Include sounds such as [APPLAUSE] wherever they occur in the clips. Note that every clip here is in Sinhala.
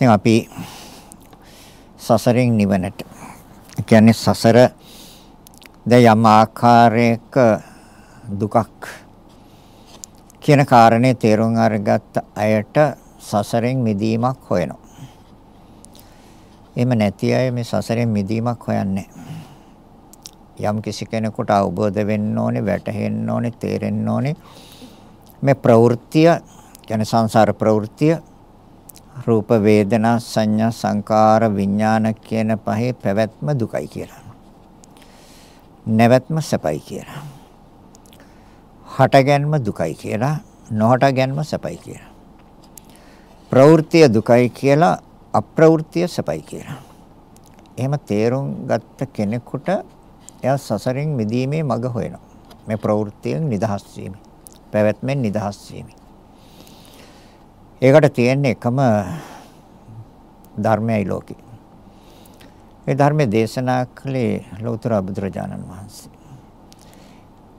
ඉතින් අපි සසරින් නිවනට. කියන්නේ සසර දැන් යම් ආකාරයක දුකක් කියන කාරණේ තේරුම් අරගත්ත අයට සසරෙන් මිදීමක් හොයනවා. එහෙම නැති අය මේ සසරෙන් මිදීමක් හොයන්නේ යම් කිසි කෙනෙකුට අවබෝධ වෙන්න ඕනේ, වැටහෙන්න ඕනේ, තේරෙන්න ඕනේ. මේ ප්‍රවෘත්තිය කියන්නේ සංසාර ප්‍රවෘත්තිය රූප වේදනා සංඥා සංකාර විඥාන කියන පහේ පැවැත්ම දුකයි කියලා. නැවැත්ම සැපයි කියලා. හටගැන්ම දුකයි කියලා නොහටගැන්ම සැපයි කියලා. ප්‍රවෘත්තිය දුකයි කියලා අප්‍රවෘත්තිය සැපයි කියලා. එහෙම තේරුම් ගත්ත කෙනෙකුට එයා සසරින් මිදීමේ මඟ හොයනවා. මේ ප්‍රවෘත්තියෙන් නිදහස් වීම. පැවැත්මෙන් නිදහස් වීම. ඒකට තියෙන්නේ එකම ධර්මයයි ලෝකේ. ඒ ධර්මයේ දේශනා කළේ ලෞතර බුදුරජාණන් වහන්සේ.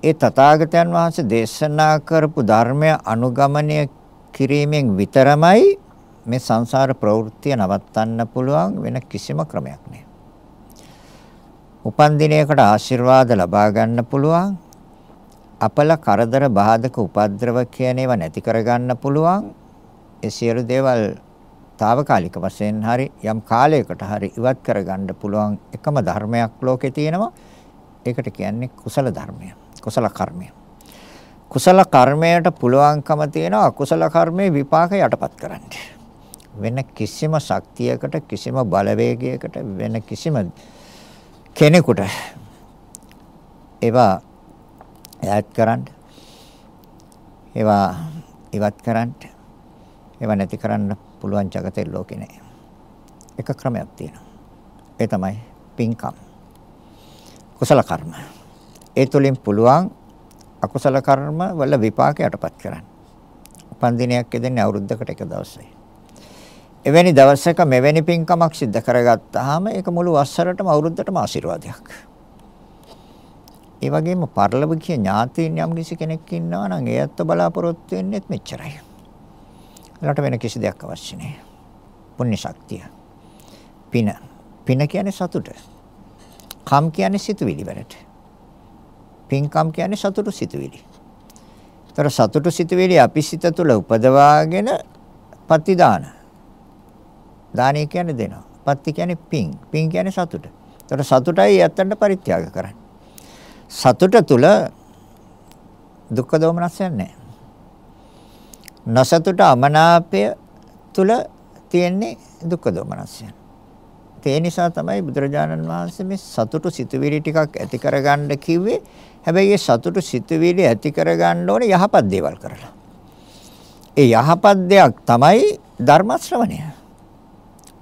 ඒ තථාගතයන් වහන්සේ දේශනා කරපු ධර්මය අනුගමනය කිරීමෙන් විතරමයි මේ සංසාර ප්‍රවෘත්තිය නවත්තන්න පුළුවන් වෙන කිසිම ක්‍රමයක් නෑ. උපන් දිනයකට ආශිර්වාද ලබා ගන්න පුළුවන්. අපල කරදර බාධක උපද්‍රව කියන ඒවා නැති කර ගන්න පුළුවන්. ඒ සියලු දේවල් తాවකාලික වශයෙන් හරි යම් කාලයකට හරි ඉවත් කර ගන්න පුළුවන් එකම ධර්මයක් ලෝකේ තියෙනවා. ඒකට කියන්නේ කුසල ධර්මය. කුසල කර්මය. කුසල කර්මයට පුළුවන්කම තියෙනවා අකුසල කර්මයේ විපාක යටපත් කරන්න. වෙන කිසිම ශක්තියකට කිසිම බලවේගයකට වෙන කිසිම කෙනෙකුට ඒවා ඈත් කරන්න ඒවා ඉවත් කරන්න ඒවා නැති කරන්න පුළුවන් జగතේ ලෝකේ නෑ. එක ක්‍රමයක් තියෙනවා. ඒ තමයි පින්කම්. කුසල කර්ම. ඒ තුලින් පුළුවන් අකුසල කර්ම වල විපාක යටපත් කරන්න. උපන් දිනයක් එදෙන්නේ අවුරුද්දකට එක දවසයි. එවැනි දවසක මෙවැනි පින්කමක් සිද්ධ කරගත්තාම ඒක මුළු වසරටම අවුරුද්දටම ආශිර්වාදයක්. ඒ වගේම පරලොව කිය ඥාතීන් යම් කිසි කෙනෙක් ඉන්නවා නම් ඒත් බලාපොරොත්තු වෙන්නේත් මෙච්චරයි. ඒකට වෙන කිසි දෙයක් අවශ්‍ය නැහැ. පුණ්‍ය ශක්තිය. පින. පින කියන්නේ සතුට. කම් කියන්නේ සිතුවිලි වලට. පින්කම් කියන්නේ සතුටු සිතුවිලි. ඒතර සතුටු සිතුවිලි අපි සිත තුළ උපදවාගෙන පතිදාන. දානය කියන්නේ දෙනවා. පත්ති කියන්නේ පින්. පින් කියන්නේ සතුට. ඒතර සතුටයි යත්තන්ට පරිත්‍යාග කරන්නේ. සතුට තුළ දුක්ඛ දෝමනස්යක් නැහැ. නසතුට අමනාපය තුළ තියෙන්නේ දුක්ඛ දෝමනස්යක්. ඒ නිසා තමයි බුදුරජාණන් වහන්සේ මේ සතුටු සිතුවිලි ටිකක් ඇති කරගන්න කිව්වේ. හැබැයි ඒ සතුටු සිතුවිලි ඇති කරගන්න ඕනේ යහපත් දේවල් කරලා. ඒ යහපත් දෙයක් තමයි ධර්ම ශ්‍රවණය.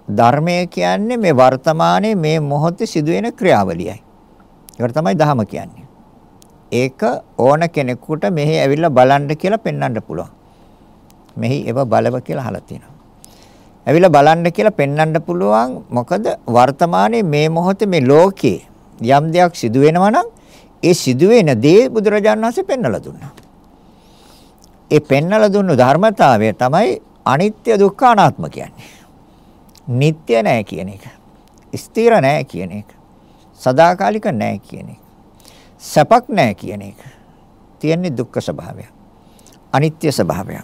ධර්මය කියන්නේ මේ වර්තමානයේ මේ මොහොතේ සිදුවෙන ක්‍රියාවලියයි. ඒකට තමයි ධහම කියන්නේ. ඒක ඕන කෙනෙකුට මෙහි ඇවිල්ලා බලන්න කියලා පෙන්වන්න පුළුවන්. මෙහි ඒව බලව කියලා අහලා තියෙනවා. ඇවිල්ලා බලන්න කියලා පෙන්වන්න පුළුවන්. මොකද වර්තමානයේ මේ මොහොතේ මේ ලෝකේ යම් දෙයක් සිදු වෙනවා නම් ඒ සිදුවෙන දේ බුදුරජාණන් වහන්සේ පෙන්වලා දුන්නා. ඒ පෙන්වලා දුන්නු ධර්මතාවය තමයි අනිත්‍ය දුක්ඛ අනාත්ම කියන්නේ. නিত্য නැහැ කියන එක. ස්ථිර නැහැ කියන එක. සදාකාලික නැහැ කියන එක. සැපක් නැහැ කියන එක. තියෙන්නේ දුක්ඛ ස්වභාවය. අනිත්‍ය ස්වභාවය.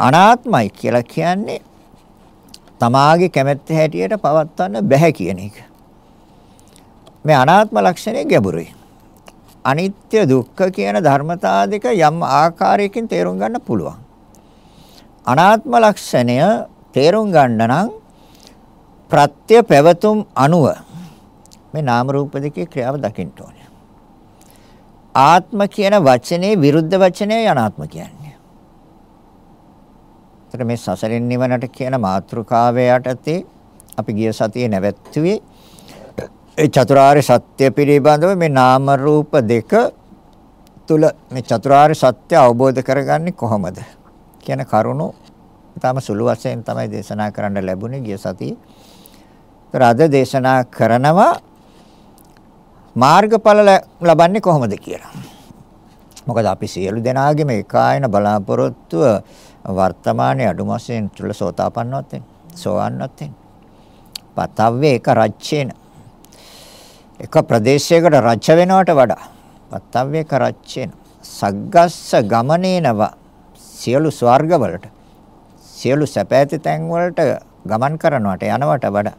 අනාත්මයි කියලා කියන්නේ තමාගේ කැමැත්ත හැටියට පවත්වන්න බෑ කියන එක. මේ අනාත්ම ලක්ෂණය ගැඹුරුයි. අනිත්‍ය දුක්ඛ කියන ධර්මතා දෙක යම් ආකාරයකින් තේරුම් ගන්න පුළුවන්. අනාත්ම ලක්ෂණය තේරුම් ගන්න නම් ප්‍රත්‍ය පැවතුම් අනුව මේ නාම රූප දෙකේ ක්‍රියාව දකින්න ඕනේ. ආත්ම කියන වචනේ විරුද්ධ වචනයයි අනාත්ම කියන්නේ. ඒතර මේ සසරින් නිවනට කියන මාතෘකාවේ යටතේ අපි ගිය සතියේ නැවැත්තුවේ ඒ චතුරාර්ය සත්‍ය පිළිබඳව මේ නාම රූප දෙක තුල මේ චතුරාර්ය සත්‍ය අවබෝධ කරගන්නේ කොහොමද කියන කරුණු ඊටම සුළු වශයෙන් තමයි දේශනා කරන්න ලැබුණේ ගිය සතියේ. ඒතර අද දේශනා කරනවා මාර්ගඵල ලබන්නේ කොහොමද කියලා. මොකද අපි සියලු දෙනාගේම ඒකායන බලාපොරොත්තුව වර්තමානයේ අඩු වශයෙන් තුල සෝතාපන්නවත් වෙනවා. සෝවන්නත් වෙන්නේ. පතව්වේ එක රච්චේන. එක ප්‍රදේශයකට රච වෙනවට වඩා පතව්වේ එක රච්චේන. සග්ගස්ස ගමනේනව සියලු ස්වර්ගවලට සියලු සැපෑති තැන් වලට ගමන් කරනවට යනවට වඩා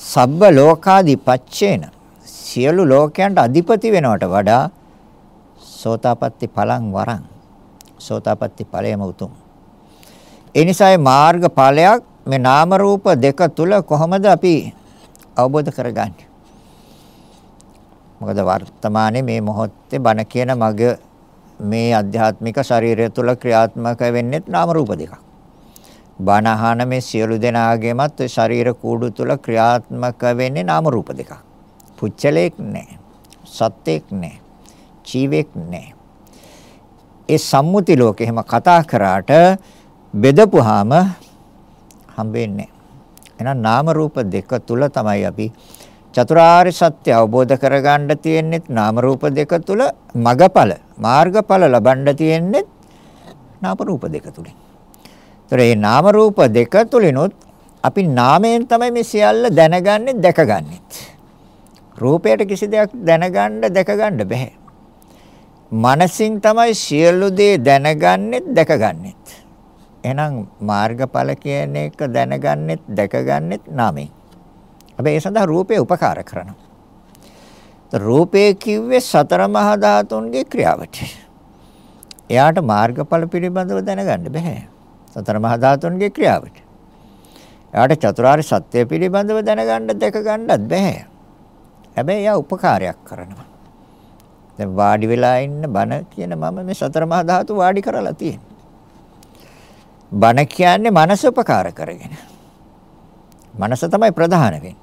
සබ්බ ලෝකාදි පච්චේන සියලු ලෝකයන්ට අධිපති වෙනවට වඩා සෝතාපට්ටි ඵලං වරං සෝතාපට්ටි ඵලයම උතුම් ඒ නිසා මාර්ග ඵලයක් මේ නාම රූප දෙක තුල කොහොමද අපි අවබෝධ කරගන්නේ මොකද වර්තමානයේ මේ මොහොතේ බණ කියන මග මේ අධ්‍යාත්මික ශරීරය තුල ක්‍රියාත්මක වෙන්නේ නාම රූප දෙකක් බණ අහන මේ සියලු දෙනාගේමත් ශරීර කූඩු තුල ක්‍රියාත්මක වෙන්නේ නාම රූප දෙකක්. පුච්චලයක් නැහැ. සත්‍යයක් නැහැ. ජීවෙක් නැහැ. ඒ සම්මුති ලෝකෙ එහෙම කතා කරාට බෙදපුවාම හම්බෙන්නේ එහෙනම් නාම රූප දෙක තුල තමයි අපි චතුරාර්ය සත්‍ය අවබෝධ කරගන්න තියෙන්නේ නාම රූප දෙක තුල මගඵල මාර්ගඵල ලබන්න තියෙන්නේ නාම රූප දෙක තුලින් ඒතර මේ නාම රූප දෙක තුලිනුත් අපි නාමයෙන් තමයි මේ සියල්ල දැනගන්නේ දැකගන්නේ. රූපයට කිසි දෙයක් දැනගන්න දැකගන්න බෑ. මනසින් තමයි සියලු දේ දැනගන්නේ දැකගන්නේ. එහෙනම් මාර්ගඵල කියන එක දැනගන්නෙත් දැකගන්නෙත් නාමයෙන්. හැබැයි ඒ සඳහා රූපේ උපකාර කරනවා. රූපේ කිව්වේ සතර මහා ධාතුන්ගේ ක්‍රියාවට. එයාට මාර්ගඵල පිළිබඳව දැනගන්න බෑ. සතර මහා ධාතුන්ගේ ක්‍රියාවට. එයාට චතුරාර්ය සත්‍ය පිළිබඳව දැනගන්න දැක ගන්නත් බෑ. හැබැයි එයා උපකාරයක් කරනවා. දැන් වාඩි වෙලා ඉන්න බණ කියන මම මේ සතර මහා ධාතු වාඩි කරලා තියෙනවා. බණ කියන්නේ මනස උපකාර කරගෙන. මනස තමයි ප්‍රධාන වෙන්නේ.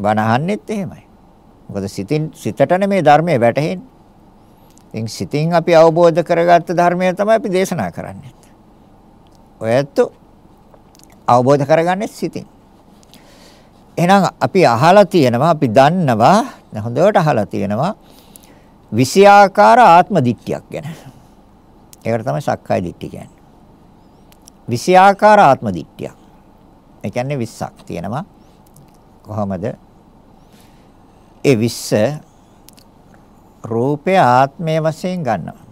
බණ අහන්නෙත් එහෙමයි. මොකද සිතින් සිතටනේ මේ ධර්මයේ වැටහෙන්නේ. ඉතින් සිතින් අපි අවබෝධ කරගත්ත ධර්මය තමයි අපි දේශනා කරන්නේ. ඔය ඇත්ත අවබෝධ කරගන්නේ සිතින්. එහෙනම් අපි අහලා තියෙනවා අපි දන්නවා හොඳට අහලා තියෙනවා විෂයාකාර ආත්ම දිට්ඨියක් ගැන. ඒකට තමයි සක්කාය දිට්ඨිය කියන්නේ. විෂයාකාර ආත්ම දිට්ඨිය. ඒ කියන්නේ 20ක් තියෙනවා. කොහොමද? ඒ 20 රූපය ආත්මය වශයෙන් ගන්නවා.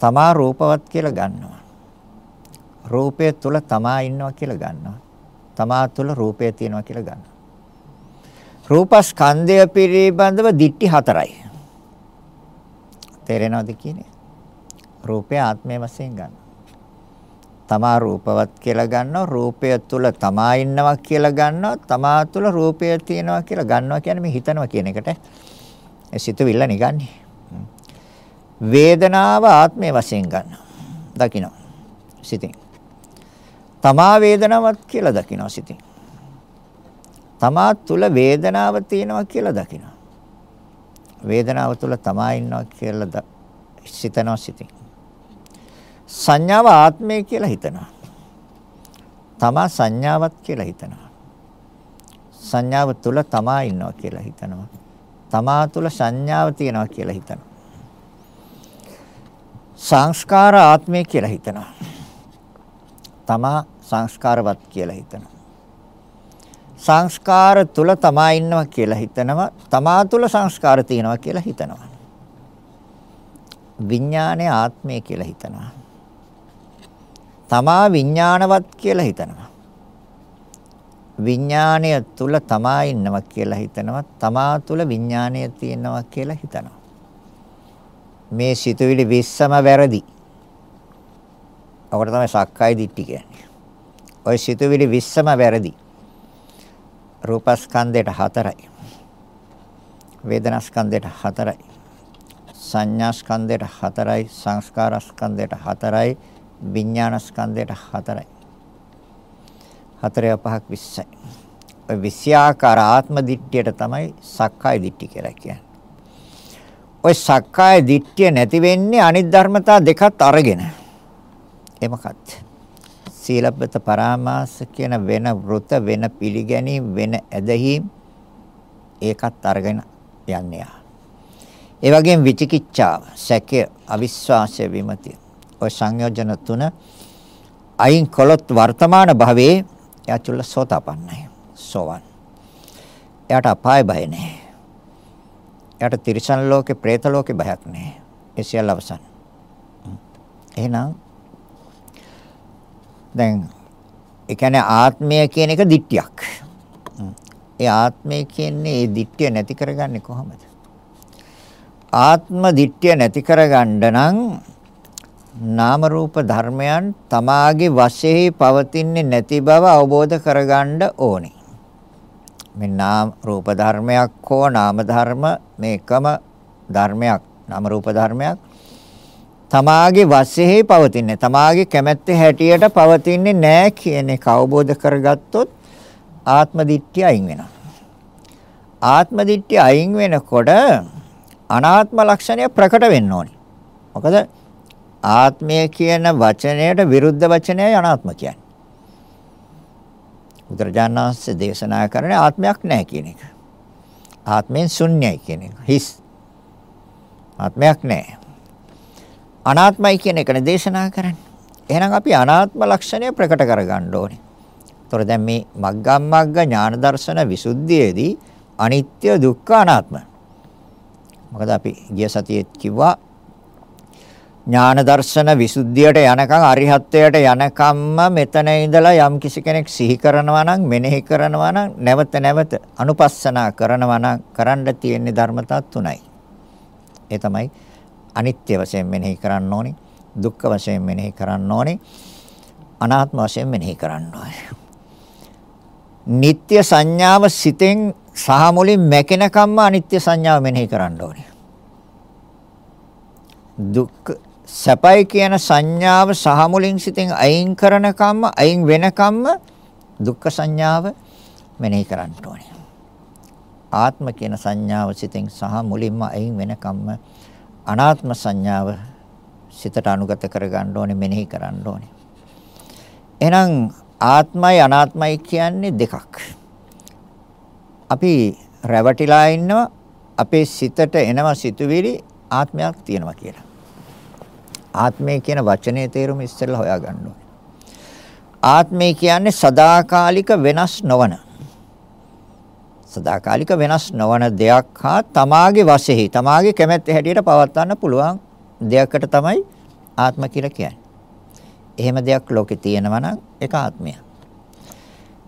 තමා රූපවත් කියලා ගන්නවා. රූපය තුල තමා ඉන්නවා කියලා ගන්නවා. තමා තුල රූපය තියෙනවා කියලා ගන්නවා. රූපස්කන්ධය පිළිබඳව දිට්ටි හතරයි. තේරෙනවද කියන්නේ? රූපය ආත්මය වශයෙන් ගන්න. තමා රූපවත් කියලා ගන්නවා රූපය තුල තමා ඉන්නවා කියලා ගන්නවා තමා තුල රූපය තියෙනවා කියලා ගන්නවා කියන්නේ මේ හිතනවා කියන එකට ඒ සිතුවිල්ල නිගන්නේ වේදනාව ආත්මය වශයෙන් ගන්නවා. දකිනවා. සිතින්. තමා වේදනාවක් කියලා දකිනවා සිතින්. තමා තුල වේදනාව තියෙනවා කියලා දකිනවා. වේදනාව තුල තමා ඉන්නවා කියලා සිතනවා සිතින්. සංඥාව ආත්මය කියලා හිතනවා. තමා සංඥාවක් කියලා හිතනවා. සංඥාව තුල තමා ඉන්නවා කියලා හිතනවා. තමා තුල සංඥාව තියෙනවා කියලා හිතනවා. සංස්කාර ආත්මය කියලා හිතනවා. තමා සංස්කාරවත් කියලා හිතනවා. සංස්කාර තුල තමා ඉන්නවා කියලා හිතනවා. තමා තුල සංස්කාර තියෙනවා කියලා හිතනවා. විඥානය ආත්මය කියලා හිතනවා. තමා විඥානවත් කියලා හිතනවා. විඥානය තුල තමා ඉන්නවා කියලා හිතනවා. තමා තුල විඥානය තියෙනවා කියලා හිතනවා. මේ සිතුවිලි 20ම වැරදි. ඔකට තමයි සක්කාය දිට්ඨි කියන්නේ. ওই සිතුවිලි 20ම වැරදි. රූපස්කන්ධයට 4යි. වේදනාස්කන්ධයට 4යි. සංඥාස්කන්ධයට 4යි. සංස්කාරස්කන්ධයට 4යි. විඥානස්කන්ධයට 4යි. 4 පහක් 20යි. ඔය 20 ආකාර ආත්ම දිට්ඨියට තමයි සක්කාය දිට්ඨි කියලා කියන්නේ. ওই සක්කාය දිට්ඨිය නැති වෙන්නේ අනිත් ධර්මතා දෙකත් අරගෙන. ඒ මොකක්ද? සීලබ්බත පරාමාස කියන වෙන වෘත වෙන පිළිගැනීම් වෙන ඇදහිම් ඒකත් අරගෙන යන්නේ. ඒ වගේම විචිකිච්ඡාව, සැකය, අවිශ්වාසය, විමතිය. ওই සංයෝජන තුන අයින් කළොත් වර්තමාන භවයේ යචුල සෝතාපන්නයි. සෝවන්. එයාට අපාය බය නැහැ. එයාට තිරිසන් ලෝකේ, പ്രേත ලෝකේ බයක් නැහැ. ඒ සියල්ල අවසන්. එහෙනම් දැන් ඒ කියන්නේ ආත්මය කියන එක දිට්ටියක්. ඒ ආත්මය කියන්නේ ඒ දිට්ටිය නැති කරගන්නේ කොහොමද? ආත්ම දිට්ඨිය නැති කරගන්න නම් නාම රූප ධර්මයන් තමාගේ වශයෙන් පවතින්නේ නැති බව අවබෝධ කරගන්න ඕනේ. මේ නාම රූප ධර්මයක් හෝ නාම ධර්ම මේකම ධර්මයක් නාම රූප ධර්මයක් තමාගේ වශයෙන් පවතින්නේ තමාගේ කැමැත්තේ හැටියට පවතින්නේ නැහැ කියන එක අවබෝධ කරගත්තොත් ආත්ම දිට්ඨිය අයින් වෙනවා. ආත්ම දිට්ඨිය අයින් වෙනකොට අනාත්ම ලක්ෂණය ප්‍රකට වෙන්න ඕනේ. මොකද ආත්මය කියන වචනයට විරුද්ධ වචනයයි අනාත්ම කියන්නේ. බුදුරජාණන් වහන්සේ දේශනා කරන්නේ ආත්මයක් නැහැ කියන එක. ආත්මෙන් ශුන්‍යයි කියන එක. හිස්. ආත්මයක් නැහැ. අනාත්මයි කියන එකනේ දේශනා කරන්නේ. එහෙනම් අපි අනාත්ම ලක්ෂණය ප්‍රකට කරගන්න ඕනේ. ତොර දැන් මේ මග්ගමග්ග ඥාන දර්ශන විසුද්ධියේදී අනිත්‍ය දුක්ඛ අනාත්ම මොකද අපි ගිය සතියේ කිව්වා ඥාන දර්ශන විසුද්ධියට යනකම් අරිහත්ත්වයට යනකම්ම මෙතන ඉඳලා යම් කිසි කෙනෙක් සිහි කරනවා නම් මෙනෙහි කරනවා නම් නැවත නැවත අනුපස්සනා කරනවා නම් කරන්න තියෙන ධර්මතා තුනයි. ඒ තමයි අනිත්‍ය වශයෙන් මෙනෙහි කරන්න ඕනේ, දුක්ඛ වශයෙන් මෙනෙහි කරන්න ඕනේ, අනාත්ම වශයෙන් මෙනෙහි කරන්න ඕනේ. නিত্য සංඥාව සිතෙන් සහ මුලින් මැකෙනකම්ම අනිත්‍ය සංඥාව මෙනෙහි කරන්න ඕනේ. දුක් සැපයි කියන සංඥාව සහ මුලින් සිතෙන් අයින් කරනකම්ම අයින් වෙනකම්ම දුක්ඛ සංඥාව මෙනෙහි කරන්න ඕනේ. ආත්ම කියන සංඥාව සිතෙන් සහ මුලින්ම අයින් වෙනකම්ම අනාත්ම සංඥාව සිතට අනුගත කරගන්න ඕනේ මෙනෙහි කරන්න ඕනේ. එහෙනම් ආත්මයි අනාත්මයි කියන්නේ දෙකක්. අපි රැවටිලා ඉන්නවා අපේ සිතට එනවා සිතුවිලි ආත්මයක් තියෙනවා කියලා. ආත්මය කියන වචනේ තේරුම ඉස්සෙල්ලා හොයාගන්න ඕනේ. ආත්මය කියන්නේ සදාකාලික වෙනස් නොවන. සදාකාලික වෙනස් නොවන දෙයක් හා තමාගේ වශයෙහි තමාගේ කැමැත්ත හැටියට පවත්වන්න පුළුවන් දෙයකට තමයි ආත්ම කියලා කියන්නේ. එහෙම දෙයක් ලෝකේ තියෙනවා නම් ඒක ආත්මය.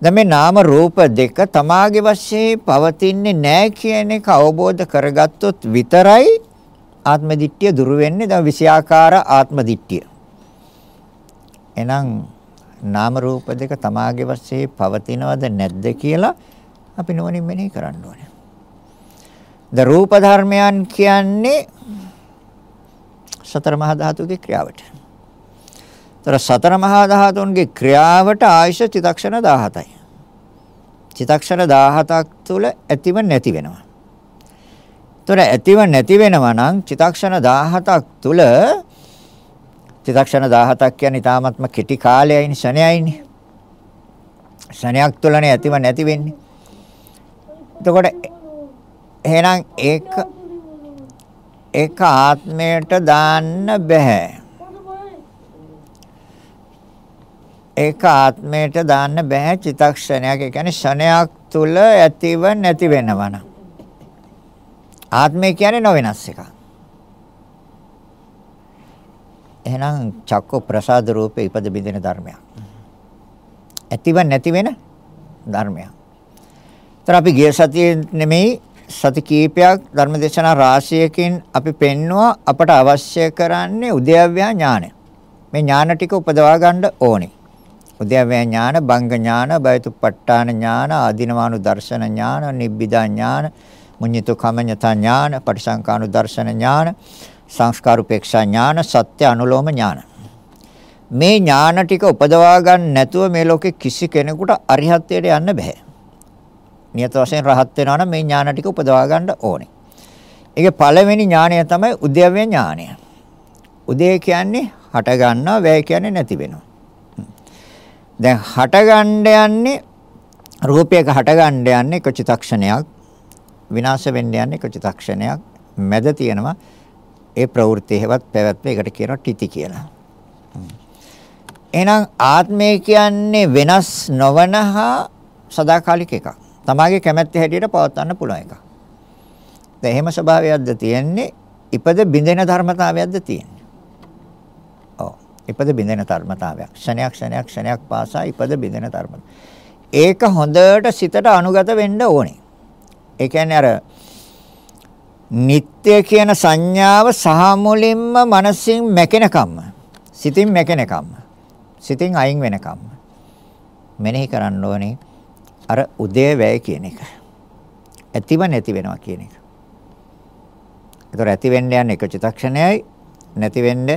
දැන් මේ නාම රූප දෙක තමාගේ වශයෙන් පවතින්නේ නැහැ කියන එක අවබෝධ කරගත්තොත් විතරයි ආත්ම දිට්ඨිය දුරු වෙන්නේ. දැන් විෂයාකාර ආත්ම දිට්ඨිය. එහෙනම් නාම රූප දෙක තමාගේ වශයෙන් පවතිනවද නැද්ද කියලා අපි නොවනින් මෙනෙහි කරන්න ඕනේ. ද රූප ධර්මයන් කියන්නේ සතර මහා ධාතුගේ ක්‍රියාවට. ତර සතර මහා ධාතුන්ගේ ක්‍රියාවට ආයශ චිතක්ෂණ 17යි. චිතක්ෂණ 17ක් තුල ඇතිව නැති වෙනවා. ତර ඇතිව නැති වෙනවා නම් චිතක්ෂණ 17ක් තුල චිතක්ෂණ 17ක් කියන්නේ ඊටාත්ම කෙටි කාලයයිනේ ශණයයිනේ. ශණයක් තුලනේ ඇතිව නැති වෙන්නේ. එතකොට එහෙනම් ඒක ඒක ආත්මයට දාන්න බෑ. ඒක ආත්මයට දාන්න බෑ චිතක්ෂණයක්. ඒ කියන්නේ ෂණයක් තුල ඇතිව නැති වෙනවන. ආත්මය කියන්නේ නොවෙනස් එකක්. එහෙනම් චක්ක ප්‍රසාද රූපේ ඉපද බින්දින ධර්මයක්. ඇතිව නැති වෙන ධර්මයක්. ତර අපි ගිය සතියේ නෙමෙයි සති කීපයක් ධර්මදේශනා රාශියකින් අපි පෙන්නවා අපට අවශ්‍ය කරන්නේ උද්‍යව්‍යා ඥානය. මේ ඥාන ටික උපදවා ගන්න ඕනේ. උද්‍යවය ඥාන, බංග ඥාන, බයතුප්පට්ඨාන ඥාන, ආධිනවානු දර්ශන ඥාන, නිබ්බිදා ඥාන, මුඤ්ඤිතු කමඤ්ඤතා ඥාන, පටිසංකානු දර්ශන ඥාන, සංස්කාරුපේක්ෂා ඥාන, සත්‍ය අනුලෝම ඥාන. මේ ඥාන ටික උපදවා ගන්න නැතුව මේ ලෝකේ කිසි කෙනෙකුට අරිහත්ත්වයට යන්න බෑ. නියත වශයෙන් රහත් වෙනවා නම් මේ ඥාන ටික උපදවා ගන්න ඕනේ. ඒකේ පළවෙනි ඥානය තමයි උද්‍යව්‍ය ඥානය. උදේ කියන්නේ හට ගන්නවා, වැය කියන්නේ නැති වෙනවා. දැන් හටගන්න යන්නේ රූපයක හටගන්න යන්නේ එක චිතක්ෂණයක් විනාශ වෙන්න යන්නේ එක චිතක්ෂණයක් මැද තියෙනවා ඒ ප්‍රවෘත්ති හේවත් පැවැත්ම ඒකට කියනවා තිති කියලා. එහෙනම් ආත්මය කියන්නේ වෙනස් නොවන හා සදාකාලික එකක්. තමාගේ කැමැත්ත හැටියට පවත්වන්න පුළුවන් එකක්. දැන් එහෙම ස්වභාවයක්ද තියෙන්නේ? ඉපද බිඳෙන ධර්මතාවයක්ද තියෙන්නේ? ඔව්. ඉපද බිඳෙන ධර්මතාවයක්. ක්ෂණයක් ක්ෂණයක් ක්ෂණයක් පාසා ඉපද බිඳෙන ධර්මතාවය. ඒක හොඳට සිතට අනුගත වෙන්න ඕනේ. ඒ කියන්නේ අර නিত্য කියන සංඥාව සහ මුලින්ම මනසින් මැකෙනකම්ම සිතින් මැකෙනකම්ම සිතින් අයින් වෙනකම්ම මෙනෙහි කරන්න ඕනේ අර උදේ වැය කියන එක. ඇතිව නැති වෙනවා කියන එක. ඒතර ඇති වෙන්න යන එක චිතක්ෂණයයි නැති වෙන්න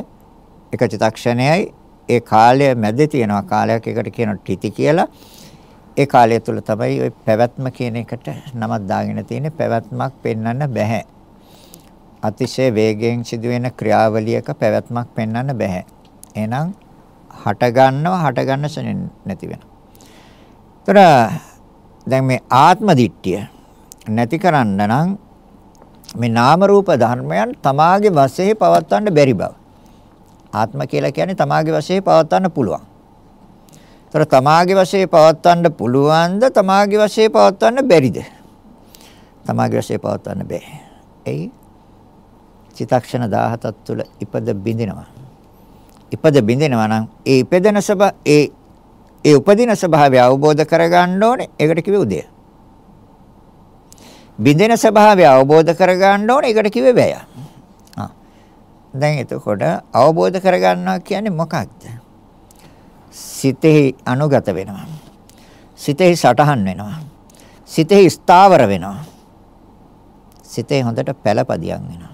එක චිතක්ෂණයයි ඒ කාලය මැද තියෙනවා කාලයක් එකට කියන ටිති කියලා ඒ කාලය තුල තමයි ওই පැවැත්ම කියන එකට නමක් දාගෙන තියෙන්නේ පැවැත්මක් පෙන්වන්න බෑ. අතිශය වේගයෙන් සිදුවෙන ක්‍රියාවලියක පැවැත්මක් පෙන්වන්න බෑ. එහෙනම් හට ගන්නවා හට ගන්න සෙනෙන් නැති වෙනවා. ඒතර දැන් මේ ආත්ම දිට්ඨිය නැති කරන්න නම් මේ නාම රූප ධර්මයන් තමාගේ වශයෙන් පවත්වන්න බැරි බව. ආත්ම කියලා කියන්නේ තමාගේ වශයෙන් පවත්වන්න පුළුවන්. ඒතර තමාගේ වශයෙන් පවත්වන්න පුළුවන්ද තමාගේ වශයෙන් පවත්වන්න බැරිද? තමාගේ වශයෙන් පවත්වන්න බෑ. එයි චිතක්ෂණ 17ක් තුළ ඉපද බිඳිනවා. ඉපද බිඳිනවා නම් ඒ ඉපදෙන සබ ඒ ඒ උපදින ස්වභාවය අවබෝධ කරගන්න ඕනේ. ඒකට කිව්වේ උදය. බිඳෙන ස්වභාවය අවබෝධ කරගන්න ඕනේ. ඒකට කිව්වේ වැය. ආ. දැන් එතකොට අවබෝධ කරගන්නවා කියන්නේ මොකක්ද? සිතෙහි අනුගත වෙනවා. සිතෙහි සටහන් වෙනවා. සිතෙහි ස්ථාවර වෙනවා. සිතේ හොඳට පළපදියම් වෙනවා.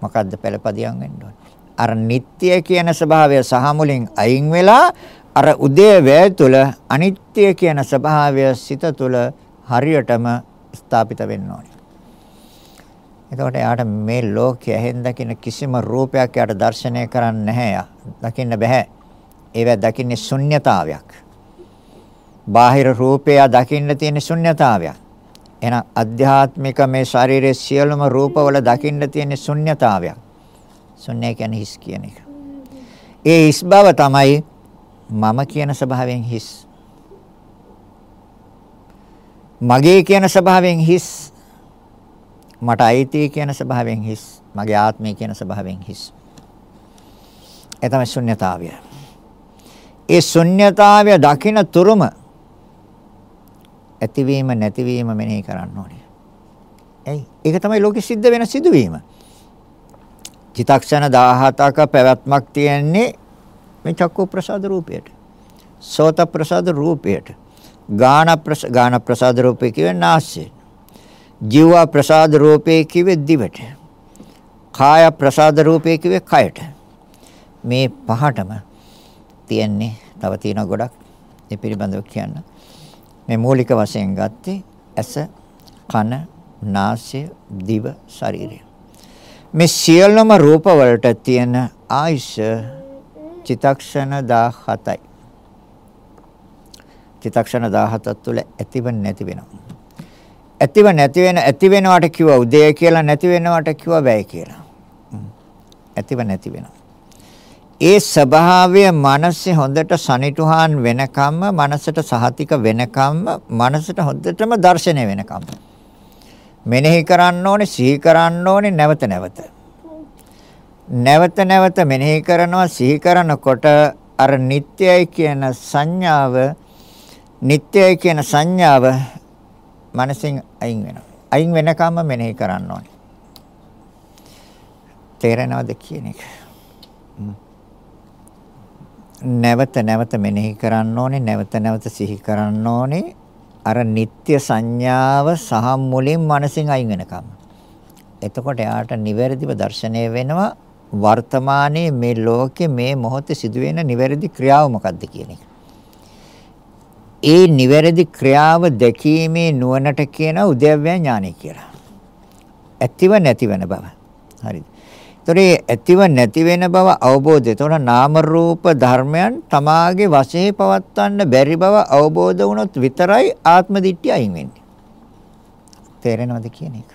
මොකද්ද පළපදියම් වෙන්න ඕනේ? අර නিত্য කියන ස්වභාවය සහ මුලින් අයින් වෙලා අර උදේ වැය තුල අනිත්‍ය කියන ස්වභාවය සිත තුල හරියටම ස්ථාපිත වෙන්න ඕනේ. එතකොට යාට මේ ලෝකයේ ඇහෙන් දකින්න කිසිම රූපයක් යාට දර්ශනය කරන්න නැහැ. දකින්න බෑ. ඒවා දකින්නේ ශුන්්‍යතාවයක්. බාහිර රූපය දකින්න තියෙන ශුන්්‍යතාවයක්. එහෙනම් අධ්‍යාත්මික මේ ශරීරයේ සියලුම රූපවල දකින්න තියෙන ශුන්්‍යතාවයක්. ශුන්‍ය කියන්නේ හිස් කියන එක. ඒ හිස් බව තමයි මම කියන ස්වභාවයෙන් හිස්. මගේ කියන ස්වභාවයෙන් හිස්. මට අයිති කියන ස්වභාවයෙන් හිස්. මගේ ආත්මය කියන ස්වභාවයෙන් හිස්. ඒ තමයි ශුන්‍යතාවය. ඒ ශුන්‍යතාවය දකින තුරුම ඇතිවීම නැතිවීම මෙනෙහි කරන්න ඕනේ. එයි ඒක තමයි ලෝකෙ සිද්ධ වෙන සිදුවීම. චිතක්ෂණ 17ක පැවැත්මක් තියෙන්නේ මේ චක්කු ප්‍රසාද රූපයට. සෝත ප්‍රසාද රූපයට. ගාන ගාන ප්‍රසාද රූපේ කියවේ නාසයෙන්. ජීව ප්‍රසාද රූපේ කියවේ දිවට. කාය ප්‍රසාද රූපේ කියවේ කයට. මේ පහටම තියෙන්නේ තව තියෙන ගොඩක් ඒ පිළිබඳව කියන්න. මේ මූලික වශයෙන් ගත්තේ ඇස, කන, නාසය, දිව, ශරීරය. මේ සියලුම රූප වලට තියෙන ආයුෂ චිතක්ෂණ 17යි. චිතක්ෂණ 17ක් තුළ ඇතිව නැති වෙනවා. ඇතිව නැති වෙන ඇති වෙනවට කිව්ව උදය කියලා නැති වෙනවට කිව්ව වැය කියලා. ඇතිව නැති වෙනවා. ඒ ස්වභාවය මනසේ හොඳට සනිටුහන් වෙනකම්ම මනසට සහතික වෙනකම්ම මනසට හොඳටම දැర్శණය වෙනකම්ම මෙනෙහි කරන්න ඕනේ සිහි කරන්න ඕනේ නැවත නැවත නැවත නැවත මෙනෙහි කරනවා සිහි කරනකොට අර නිට්ටයයි කියන සංඥාව නිට්ටයයි කියන සංඥාව මනසින් අයින් වෙනවා. අයින් වෙනකම්ම මෙනෙහි කරන්න ඕනේ. තේරෙනවද කියන එක? නැවත නැවත මෙනෙහි කරන්න ඕනේ, නැවත නැවත සිහි කරන්න ඕනේ. අර නিত্য සංඥාව සහ මුලින් මනසින් අයින් වෙනකම්. එතකොට එයාට නිවැරදිව දර්ශනය වෙනවා වර්තමානයේ මේ ලෝකේ මේ මොහොතේ සිදුවෙන නිවැරදි ක්‍රියාව මොකක්ද කියන එක. ඒ නිවැරදි ක්‍රියාව දැකීමේ නුවණට කියන උද්‍යව්‍ය ඥානය කියලා. ඇතිව නැතිවෙන බව. හරිද? ඒතරේ ඇතිව නැති වෙන බව අවබෝධය. ඒතකොට නාම රූප ධර්මයන් තමාගේ වශයෙන් පවත්වන්න බැරි බව අවබෝධ වුණොත් විතරයි ආත්ම දිට්ඨිය අයින් වෙන්නේ. තේරෙනවද කියන එක?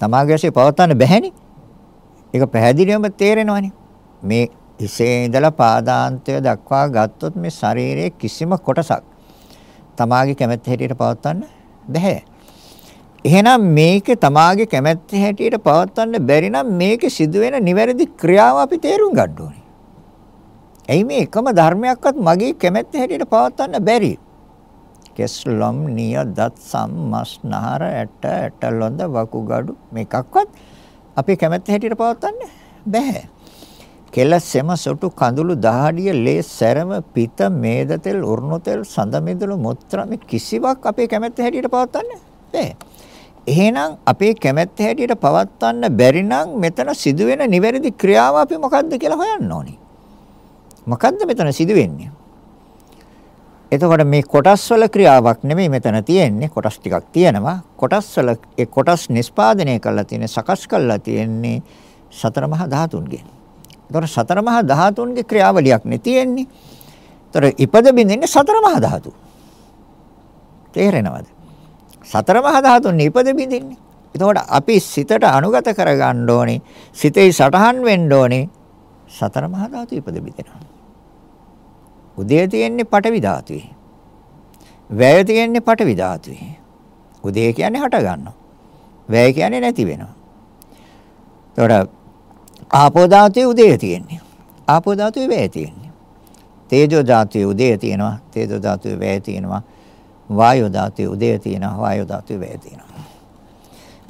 තමාගේ වශයෙන් පවත්වන්න බැහැනේ. ඒක පැහැදිලිවම තේරෙනවනේ. මේ ඉසේ ඉඳලා පාදාන්තය දක්වා ගත්තොත් මේ ශරීරයේ කිසිම කොටසක් තමාගේ කැමැත්ත හැටියට පවත්වන්න බැහැ. එහෙනම් මේක තමාගේ කැමැත්ත හැටියට පවත්වන්න බැරි නම් මේකේ සිදුවෙන නිවැරදි ක්‍රියාව අපි තේරුම් ගන්න ඕනේ. එයි මේ එකම ධර්මයක්වත් මගේ කැමැත්ත හැටියට පවත්වන්න බැරි. කෙස්ලොම් නිය දත් සම්මස් නහර ඇට ඇටලොඳ වකුගඩු මේකක්වත් අපේ කැමැත්ත හැටියට පවත්වන්න බෑ. කෙල සෙම සොටු කඳුළු දහඩිය ලේ සැරම පිත මේද තෙල් උරුණු තෙල් සඳ මිදුළු මුත්‍රා මේ කිසිවක් අපේ කැමැත්ත හැටියට පවත්වන්න බෑ. එහෙනම් අපේ කැමැත්ත හැටියට පවත්වන්න බැරි නම් මෙතන සිදුවෙන නිවැරදි ක්‍රියාව අපි මොකද්ද කියලා හොයන්න ඕනේ. මොකද්ද මෙතන සිදුවෙන්නේ? එතකොට මේ කොටස් වල ක්‍රියාවක් නෙමෙයි මෙතන තියෙන්නේ කොටස් ටිකක් තියෙනවා කොටස් වල ඒ කොටස් නිස්පාදනය කරලා තියෙන සකස් කරලා තියෙන්නේ සතර මහා ධාතුන්ගෙන්. එතකොට සතර මහා ධාතුන්ගේ ක්‍රියාවලියක් නේ තියෙන්නේ. එතකොට ඉපද බින්දින්නේ සතර මහා ධාතු. තේරෙනවද? සතර මහා ධාතුන් ඉපද බින්දින්නේ. එතකොට අපි සිතට අනුගත කරගන්න ඕනේ. සිතේ සටහන් වෙන්න ඕනේ. සතර මහා ධාතු ඉපද බින්දිනවා. උදේ තියෙන්නේ පටවි ධාතුවේ. වැය තියෙන්නේ පටවි ධාතුවේ. උදේ කියන්නේ හට ගන්නවා. වැය කියන්නේ නැති වෙනවා. එතකොට ආපෝ ධාතුවේ උදේ තියෙන්නේ. ආපෝ ධාතුවේ වැය තියෙන්නේ. තේජෝ ධාතුවේ උදේ තියෙනවා. තේජෝ ධාතුවේ වැය තියෙනවා. වායෝ ධාතුවේ උදේ තියෙනවා. වායෝ ධාතුවේ වැය තියෙනවා.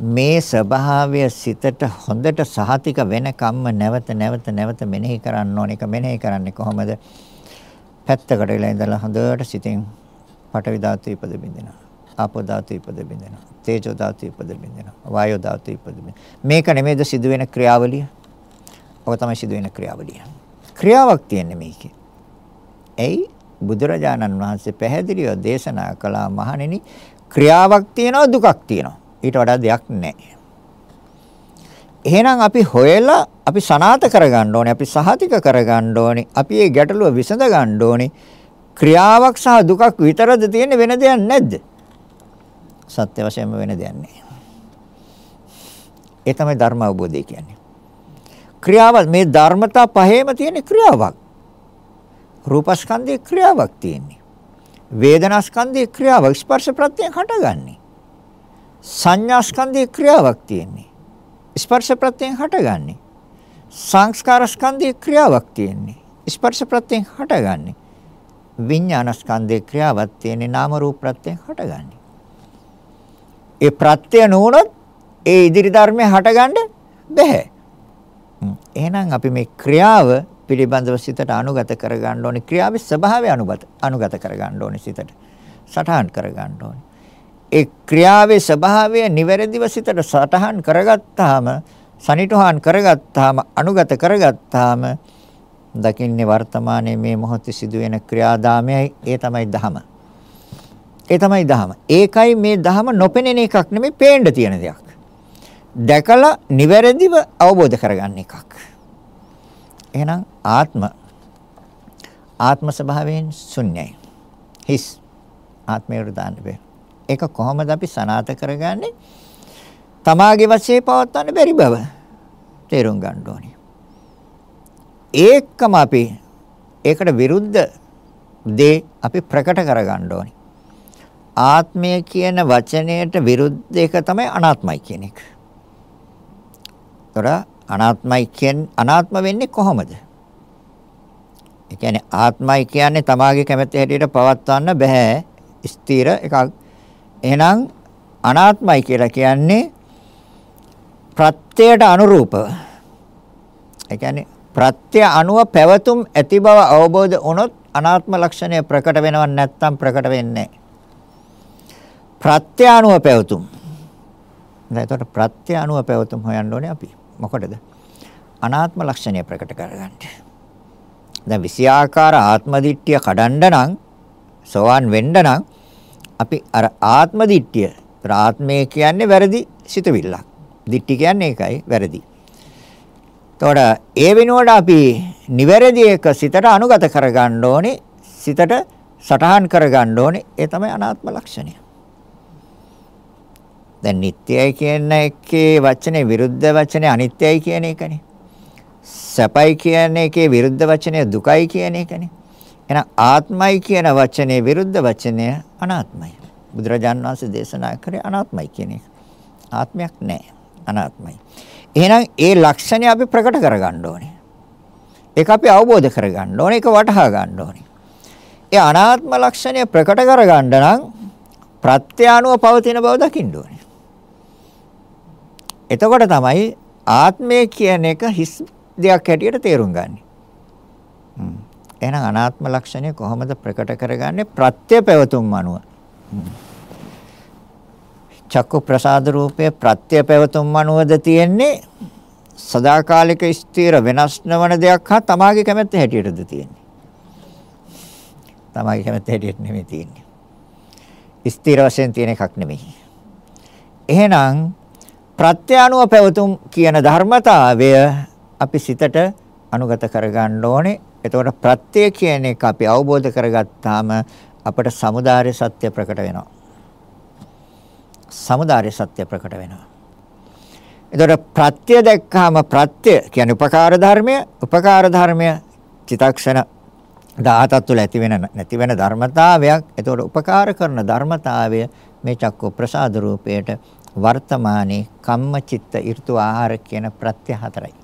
මේ ස්වභාවය සිතට හොඳට සහතික වෙන කම්ම නැවත නැවත නැවත මෙනෙහි කරන්න ඕන එක මෙනෙහි කරන්නේ කොහොමද? පැත්තකට වෙලා ඉඳලා හොඳට සිතින් පඨවි ධාතු ඉපද බින්දිනවා. ආපෝ ධාතු ඉපද බින්දිනවා. තේජෝ ධාතු ඉපද බින්දිනවා. වායෝ ධාතු ඉපද බින්දිනවා. මේක නෙමෙයිද සිදුවෙන ක්‍රියාවලිය? ඔක තමයි සිදුවෙන ක්‍රියාවලිය. ක්‍රියාවක් තියෙන්නේ මේකේ. එයි බුදුරජාණන් වහන්සේ පැහැදිලිව දේශනා කළා මහණෙනි ක්‍රියාවක් තියෙනවා දුකක් තියෙනවා. ඊට වඩා දෙයක් නැහැ. එහෙනම් අපි හොයලා අපි සනාත කරගන්න ඕනේ අපි සහතික කරගන්න ඕනේ අපි මේ ගැටලුව විසඳ ගන්න ඕනේ. ක්‍රියාවක් සහ දුකක් විතරද තියෙන වෙන දෙයක් නැද්ද? සත්‍ය වශයෙන්ම වෙන දෙයක් නැහැ ඒ තමයි ධර්ම අවබෝධය කියන්නේ. ක්‍රියාව මේ ධර්මතා පහේම තියෙන ක්‍රියාවක්. රූපස්කන්ධයේ ක්‍රියාවක් තියෙන්නේ. වේදනාස්කන්ධයේ ක්‍රියාවක් ස්පර්ශ ප්‍රත්‍යයෙන් හටගන්නේ. සංඥාස්කන්ධයේ ක්‍රියාවක් තියෙන්නේ. ස්පර්ශ ප්‍රත්‍යයෙන් හටගන්නේ. සංස්කාර ස්කන්ධයේ ක්‍රියාවක් තියෙන්නේ. ස්පර්ශ ප්‍රත්‍යයෙන් හටගන්නේ. විඥාන ස්කන්ධයේ ක්‍රියාවක් තියෙන්නේ නාම රූප ප්‍රත්‍යයෙන් හටගන්නේ. ඒ ප්‍රත්‍ය නොවුනොත් ඒ ඉදිරි ධර්මයේ හටගන්න බෑ. එහෙනම් අපි මේ ක්‍රියාව පිළිබඳව සිතට අනුගත කරගන්න ඕනේ. ක්‍රියාවේ ස්වභාවය අනුගත අනුගත කරගන්න ඕනේ සිතට. සටහන් කරගන්න ඕනේ. ඒ ක්‍රියාවේ ස්වභාවය නිවැරදිව සිතට සටහන් කරගත්තාම සනිටුහන් කරගත්තාම අනුගත කරගත්තාම දකින්නේ වර්තමානයේ මේ මොහොතේ සිදුවෙන ක්‍රියාදාමයයි ඒ තමයි ධහම. ඒ තමයි ධහම. ඒකයි මේ ධහම නොපෙනෙන එකක් නෙමෙයි පේන්න තියෙන දෙයක්. දැකලා නිවැරදිව අවබෝධ කරගන්න එකක්. එහෙනම් ආත්ම ආත්ම ස්වභාවයෙන් ශුන්‍යයි. හිස් ආත්මයට දාන්න බෑ. ඒක කොහොමද අපි සනාත කරගන්නේ? තමාගේ වශයෙන් පවත්වන්න බැරි බව තේරුම් ගන්න ඕනේ. ඒකම අපි ඒකට විරුද්ධ දේ අපි ප්‍රකට කරගන්න ඕනේ. ආත්මය කියන වචනයට විරුද්ධ එක තමයි අනාත්මයි කියන එක. ତොර අනාත්මයි කියන අනාත්ම වෙන්නේ කොහොමද? ඒ කියන්නේ ආත්මයි කියන්නේ තමාගේ කැමැත්ත හැටියට පවත්වන්න බෑ. ස්ථිර එකක් එහෙනම් අනාත්මයි කියලා කියන්නේ ප්‍රත්‍යයට අනුරූපව. ඒ කියන්නේ ප්‍රත්‍ය අනුව පැවතුම් ඇති බව අවබෝධ වුණොත් අනාත්ම ලක්ෂණය ප්‍රකට වෙනව නැත්නම් ප්‍රකට වෙන්නේ ප්‍රත්‍ය අනුව පැවතුම්. දැන් එතකොට ප්‍රත්‍ය අනුව පැවතුම් හොයන්න ඕනේ අපි. මොකටද? අනාත්ම ලක්ෂණය ප්‍රකට කරගන්න. දැන් විෂයාකාර ආත්ම දිට්ඨිය කඩන්න නම් සෝවාන් වෙන්න නම් අපි අර ආත්ම දිට්ඨිය. ආත්මය කියන්නේ වැරදි සිතවිල්ලක්. දිට්ඨි කියන්නේ ඒකයි වැරදි. එතකොට ඒ වෙනුවට අපි නිවැරදි එක සිතට අනුගත කරගන්න ඕනේ. සිතට සටහන් කරගන්න ඕනේ. ඒ තමයි අනාත්ම ලක්ෂණය. දැන් නිට්ටයයි කියන එකේ වචනේ විරුද්ධ වචනේ අනිත්‍යයි කියන එකනේ. සැපයි කියන එකේ විරුද්ධ වචනය දුකයි කියන එකනේ. එහෙනම් ආත්මයි කියන වචනේ විරුද්ධ වචනය අනාත්මයි. බුදුරජාන් වහන්සේ දේශනා කරේ අනාත්මයි කියන එක. ආත්මයක් නැහැ. අනාත්මයි. එහෙනම් ඒ ලක්ෂණය අපි ප්‍රකට කරගන්න ඕනේ. ඒක අපි අවබෝධ කරගන්න ඕනේ. ඒක වටහා ගන්න ඕනේ. ඒ අනාත්ම ලක්ෂණය ප්‍රකට කරගන්න නම් ප්‍රත්‍යානුව පවතින බව දකින්න ඕනේ. එතකොට තමයි ආත්මය කියන එක හිස් දෙයක් හැටියට තේරුම් ගන්න. එහෙනම් අනාත්ම ලක්ෂණය කොහොමද ප්‍රකට කරගන්නේ? ප්‍රත්‍ය පැවතුම් අනුව. චක්කු ප්‍රසාද රූපයේ ප්‍රත්‍ය පැවතුම් අනුවද තියෙන්නේ සදාකාලික ස්ථිර වෙනස් නොවන දෙයක් හා තමාගේ කැමැත්ත හැටියටද තියෙන්නේ. තමාගේ කැමැත්ත හැටියට නෙමෙයි තියෙන්නේ. ස්ථිර වශයෙන් තියෙන එකක් නෙමෙයි. එහෙනම් ප්‍රත්‍යානුව පැවතුම් කියන ධර්මතාවය අපි සිතට අනුගත කරගන්න ඕනේ. එතකොට ප්‍රත්‍ය කියන එක අපි අවබෝධ කරගත්තාම අපට samudāri සත්‍ය ප්‍රකට වෙනවා. samudāri සත්‍ය ප්‍රකට වෙනවා. එතකොට ප්‍රත්‍ය දැක්කහම ප්‍රත්‍ය කියන්නේ උපකාර ධර්මය, උපකාර ධර්මය චිතක්ෂණ 17 තුළ ඇති වෙන නැති වෙන ධර්මතාවයක්. එතකොට උපකාර කරන ධර්මතාවය මේ චක්ක ප්‍රසාද රූපයට වර්තමානයේ කම්ම චිත්ත ඍතු ආහාර කියන ප්‍රත්‍ය හතරයි.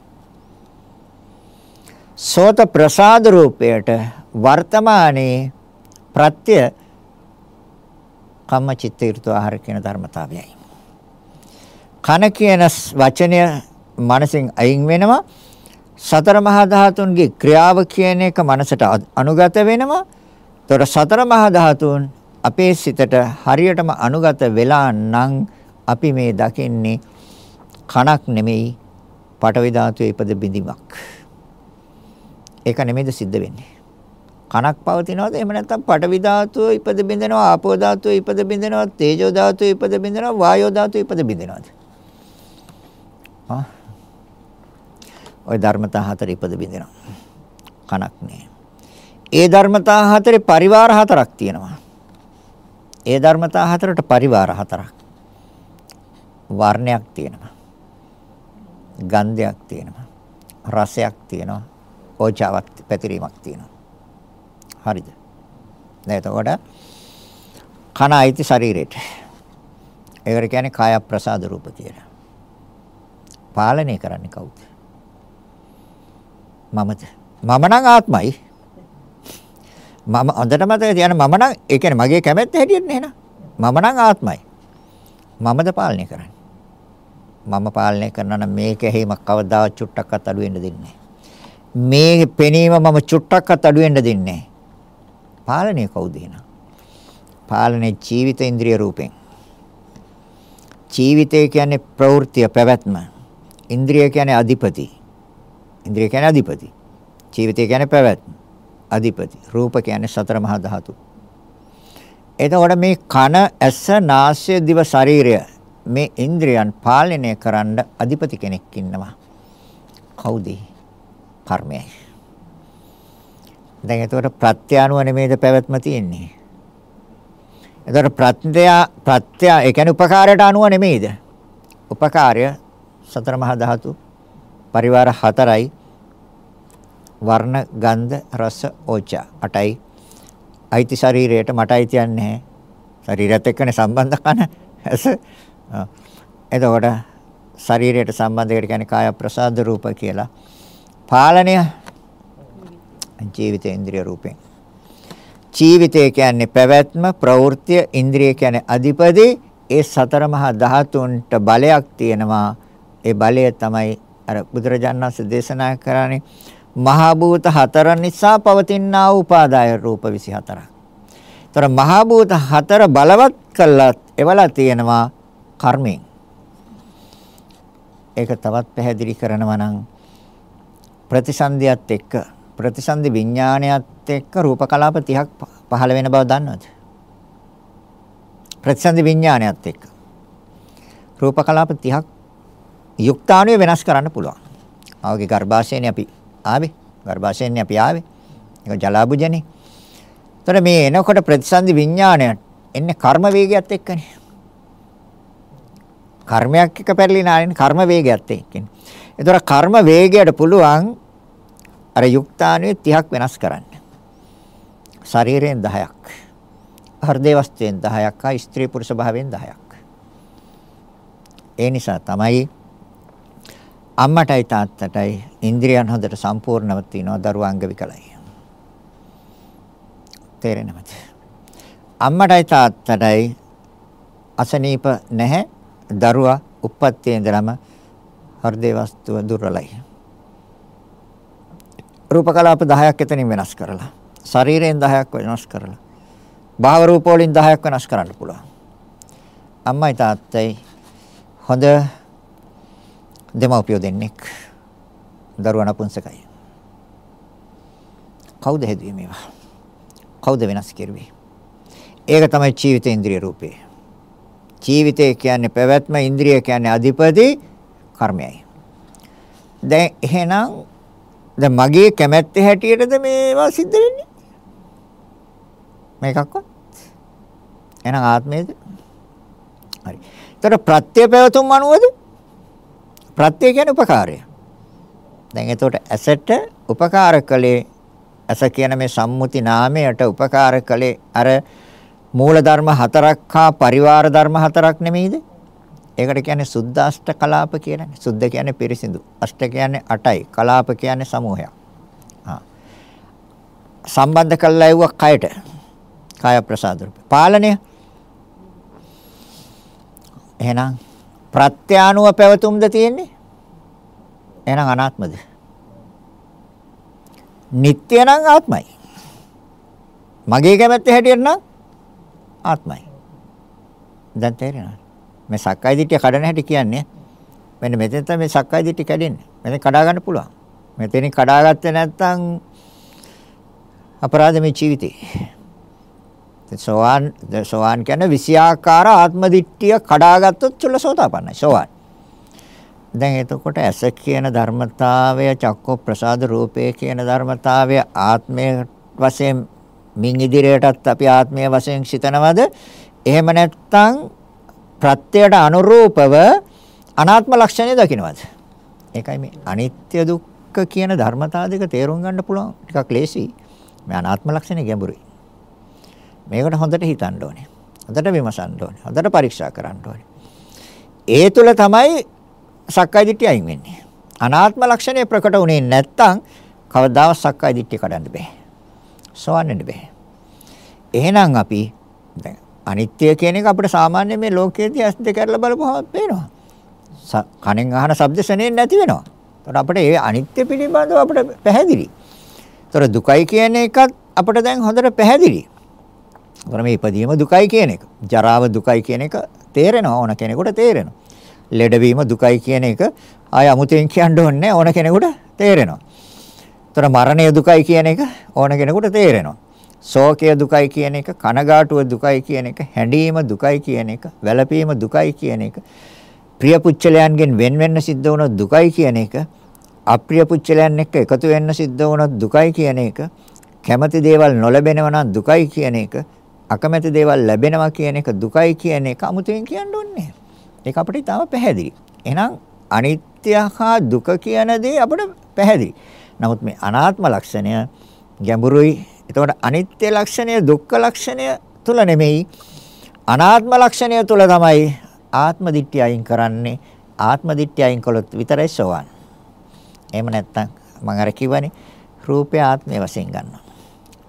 සෝත ප්‍රසාද රූපයට වර්තමානයේ ප්‍රත්‍ය කම්ම චිත්ත ඍතු ආහාර කියන ධර්මතාවයයි. කන කියන වචනය මනසින් අයින් වෙනවා සතර මහා ධාතුන්ගේ ක්‍රියාව කියන එක මනසට අනුගත වෙනවා. ඒතකොට සතර මහා ධාතුන් අපේ සිතට හරියටම අනුගත වෙලා නම් අපි මේ දකින්නේ කණක් නෙමෙයි පටවි ධාතුවේ ඉපද බිඳීමක්. ඒක නෙමෙයිද සිද්ධ වෙන්නේ. කණක් පවතිනවද එහෙම නැත්නම් පටවි ධාතුව ඉපද බිඳිනවා ආපෝ ධාතුව ඉපද බිඳිනවා තේජෝ ධාතුව ඉපද බිඳිනවා වායෝ ධාතුව ඉපද බිඳිනවද? ආ ওই ධර්මතා හතර ඉපද බිඳිනවා. කණක් නෑ. ඒ ධර්මතා හතරේ පරිවාර හතරක් තියෙනවා. ඒ ධර්මතා හතරට පරිවාර හතරක්. වර්ණයක් තියෙනවා. ගන්ධයක් තියෙනවා. රසයක් තියෙනවා. ඕජාවක් පැතිරීමක් තියෙනවා. හරිද? දැන් එතකොට කන අයිති ශරීරයට. ඒකට කියන්නේ කාය ප්‍රසාද රූප කියලා. පාලනය කරන්නේ කවුද? මමද? මම නම් ආත්මයි. මම හොඳට මතක තියාගන්න මම නම් ඒ කියන්නේ මගේ කැමැත්ත හැටියට නේ නේද? මම නම් ආත්මයි. මමද පාලනය කරන්නේ. මම පාලනය කරනවා නම් මේක හැීමක් කවදාවත් චුට්ටක්වත් අඩු වෙන්න දෙන්නේ නැහැ. මේ පෙනීම මම චුට්ටක්වත් අඩු වෙන්න දෙන්නේ නැහැ. පාලනය කවුද එහෙනම්? පාලනේ ජීවිත ඉන්ද්‍රිය රූපෙන්. ජීවිතය කියන්නේ ප්‍රවෘත්තිය පැවැත්ම. ඉන්ද්‍රිය කියන්නේ අධිපති. ඉන්ද්‍රිය කියන්නේ අධිපති. ජීවිතය කියන්නේ පැවැත්ම. අධිපති. රූප කියන්නේ සතර මහා ධාතු. එතකොට මේ කන, ඇස, නාසය, දිව, ශරීරය මේ ඉන්ද්‍රියන් පාලනය කරන්න අධිපති කෙනෙක් ඉන්නවා. කවුද? කර්මයයි. දැන් එතකොට ප්‍රත්‍යානුව නෙමෙයිද පැවැත්ම තියෙන්නේ. එතකොට ප්‍රත්‍ය ප්‍රත්‍ය ඒ කියන්නේ උපකාරයට අනුව නෙමෙයිද? උපකාරය සතර මහා ධාතු පරිවාර හතරයි වර්ණ ගන්ධ රස ඕජා අටයි අයිති ශරීරයට මට අයිතියක් නැහැ ශරීරයත් එක්කනේ සම්බන්ධ කන ඇස එතකොට ශරීරයට සම්බන්ධ කියන්නේ කාය ප්‍රසාද රූප කියලා පාලනය ජීවිත ඉන්ද්‍රිය රූපෙන් ජීවිතය කියන්නේ පැවැත්ම ප්‍රවෘත්ති ඉන්ද්‍රිය කියන්නේ අධිපති ඒ සතර මහා ධාතුන්ට බලයක් තියෙනවා ඒ බලය තමයි අර බුදුරජාණන් වහන්සේ දේශනා කරන්නේ මහා භූත හතර නිසා පවතිනා උපාදාය රූප 24ක්. ତර මහා භූත හතර බලවත් කළා එවලා තියෙනවා කර්මයෙන්. ඒක තවත් පැහැදිලි කරනවා නම් ප්‍රතිසන්දියත් එක්ක ප්‍රතිසන්දි විඥානයත් එක්ක රූප කලාප 30ක් පහළ වෙන බව දන්නවද? ප්‍රතිසන්දි විඥානයත් එක්ක රූප කලාප 30ක් යුක්තාණුවේ වෙනස් කරන්න පුළුවන්. ආවගේ ගර්භාෂයනේ අපි ආවේ. ගර්භාෂයෙන්නේ අපි ආවේ. ඒක ජලාබුජනේ. ତොර මේ එනකොට ප්‍රතිසන්දි විඥාණය එන්නේ කර්ම වේගයත් එක්කනේ. කර්මයක් එක පැරලිනානේ කර්ම වේගයත් එක්කනේ. ඒතර කර්ම වේගයට පුළුවන් අර යුක්තාණුවේ 30ක් වෙනස් කරන්න. ශරීරයෙන් 10ක්. හෘදේ වස්තුවෙන් 10ක් ආ ස්ත්‍රී පුරුෂ භාවයෙන් 10ක්. ඒ නිසා තමයි අම්මටයි තාත්තටයි ඉන්ද්‍රියන් හොඳට සම්පූර්ණව තියනවා දරුවා අංග විකලයි. තේරෙනවද? අම්මටයි තාත්තටයි අසනීප නැහැ දරුවා උප්පත්තියේ ඉඳලම හෘදේ වස්තුව දුර්වලයි. රූප කලාප 10ක් එතනින් වෙනස් කරලා ශරීරයෙන් 10ක් වෙනස් කරලා භාව රූප වලින් 10ක් වෙනස් කරන්න පුළුවන්. අම්මයි තාත්තයි හොඳ දෙමව්පියෝ දෙන්නෙක් දරුවා නපුංසකයි. කවුද හැදුවේ මේවා? කවුද වෙනස් කෙරුවේ? ඒක තමයි ජීවිත ඉන්ද්‍රිය රූපේ. ජීවිතය කියන්නේ පැවැත්ම ඉන්ද්‍රිය කියන්නේ අධිපති කර්මයයි. දැන් එහෙනම් දැන් මගේ කැමැත්ත හැටියටද මේවා සිද්ධ වෙන්නේ? මේකක්වත්? එහෙනම් ආත්මයේද? හරි. ඒතර ප්‍රත්‍ය පැවතුම් අනුවද? ප්‍රත්‍ය කියන්නේ උපකාරය. දැන් එතකොට ඇසට උපකාර කළේ ඇස කියන මේ සම්මුති නාමයට උපකාර කළේ අර මූල ධර්ම හතරක් හා පරිවාර ධර්ම හතරක් නෙමෙයිද? ඒකට කියන්නේ සුද්ධාෂ්ට කලාප කියලානේ. සුද්ධ කියන්නේ පිරිසිදු. අෂ්ට කියන්නේ 8යි. කලාප කියන්නේ සමූහයක්. ආ. සම්බන්ධ කළා යුව කයට. කාය ප්‍රසාද රූප. පාලනය. එහෙනම් ප්‍රත්‍යානුව පැවතුම්ද තියෙන්නේ? එහෙනම් අනාත්මද? නিত্য නම් ආත්මයි. මගේ කැමැත්ත හැටියට නම් ආත්මයි. දැන් තේරෙනවද? මේ සක්කාය දිට්ඨිය කඩන හැටි කියන්නේ මෙන්න මෙතෙන් තමයි සක්කාය දිට්ඨිය කැඩෙන්නේ. මෙතෙන් කඩා ගන්න පුළුවන්. මෙතෙන් කඩාගත්තේ නැත්නම් අපරාධ මේ ජීවිතේ. සෝවාන් සෝවාන් කියන්නේ විෂයාකාර ආත්ම දිට්ඨිය කඩාගත්තොත් චුල්ලසෝතාපන්නයි. සෝවාන්. දැන් එතකොට ඇස කියන ධර්මතාවය චක්ක ප්‍රසාද රූපය කියන ධර්මතාවය ආත්මය වශයෙන් මින් ඉදිරියටත් අපි ආත්මය වශයෙන් සිතනවද? එහෙම නැත්නම් ප්‍රත්‍යයට අනුරූපව අනාත්ම ලක්ෂණය දකින්නවද? ඒකයි මේ අනිත්‍ය දුක්ඛ කියන ධර්මතාව දෙක තේරුම් ගන්න පුළුවන් ටිකක් ලේසි. මේ අනාත්ම ලක්ෂණය ගැඹුරුයි. මේකට හොඳට හිතන්න ඕනේ. හොඳට විමසන්න ඕනේ. හොඳට පරීක්ෂා කරන්න ඕනේ. ඒ තුල තමයි සක්කාය දිට්ඨිය අයින් වෙන්නේ. අනාත්ම ලක්ෂණය ප්‍රකට වුණේ නැත්නම් කවදාවත් සක්කාය දිට්ඨිය කඩන්න බෑ. සෝවන්න බෑ. එහෙනම් අපි දැන් අනිත්‍ය කියන එක අපිට සාමාන්‍ය මේ ලෝකයේදී ඇස් දෙක කරලා බලපුවම පේනවා. කනෙන් අහන ශබ්ද ශනේ නැති වෙනවා. ඒතකොට අපිට ඒ අනිත්‍ය පිළිබඳව අපිට පැහැදිලි. ඒතකොට දුකයි කියන එකත් අපිට දැන් හොඳට පැහැදිලි. ඒතකොට මේ ඉපදීම දුකයි කියන එක. ජරාව දුකයි කියන එක තේරෙනවා ඕන කෙනෙකුට තේරෙනවා. ලෙඩවීම දුකයි කියන එක ආය අමුතෙන් කියන්න ඕනේ ඕන කෙනෙකුට තේරෙනවා. ඒතර මරණය දුකයි කියන එක ඕන කෙනෙකුට තේරෙනවා. ශෝකය දුකයි කියන එක, කනගාටුව දුකයි කියන එක, හැඬීම දුකයි කියන එක, වැළපීම දුකයි කියන එක, ප්‍රිය පුච්චලයන්ගෙන් වෙන් වෙන්න සිද්ධ වුණොත් දුකයි කියන එක, අප්‍රිය පුච්චලයන් එක්ක එකතු වෙන්න සිද්ධ වුණොත් දුකයි කියන එක, කැමති දේවල් නොලැබෙනවා නම් දුකයි කියන එක, අකමැති දේවල් ලැබෙනවා කියන එක දුකයි කියන එක අමුතුවෙන් කියන්න ඕනේ. ඒක අපිට තාම පැහැදිලි. එහෙනම් අනිත්‍ය හා දුක කියන දේ අපිට පැහැදිලි. නමුත් මේ අනාත්ම ලක්ෂණය ගැඹුරුයි. එතකොට අනිත්‍ය ලක්ෂණය දුක්ඛ ලක්ෂණය තුල නෙමෙයි අනාත්ම ලක්ෂණය තුල තමයි ආත්ම දිට්ඨිය අයින් කරන්නේ. ආත්ම දිට්ඨිය අයින් කළොත් විතරයි සෝවන්. එහෙම නැත්නම් මම අර කිව්වනේ රූපය ආත්මය වශයෙන් ගන්නවා.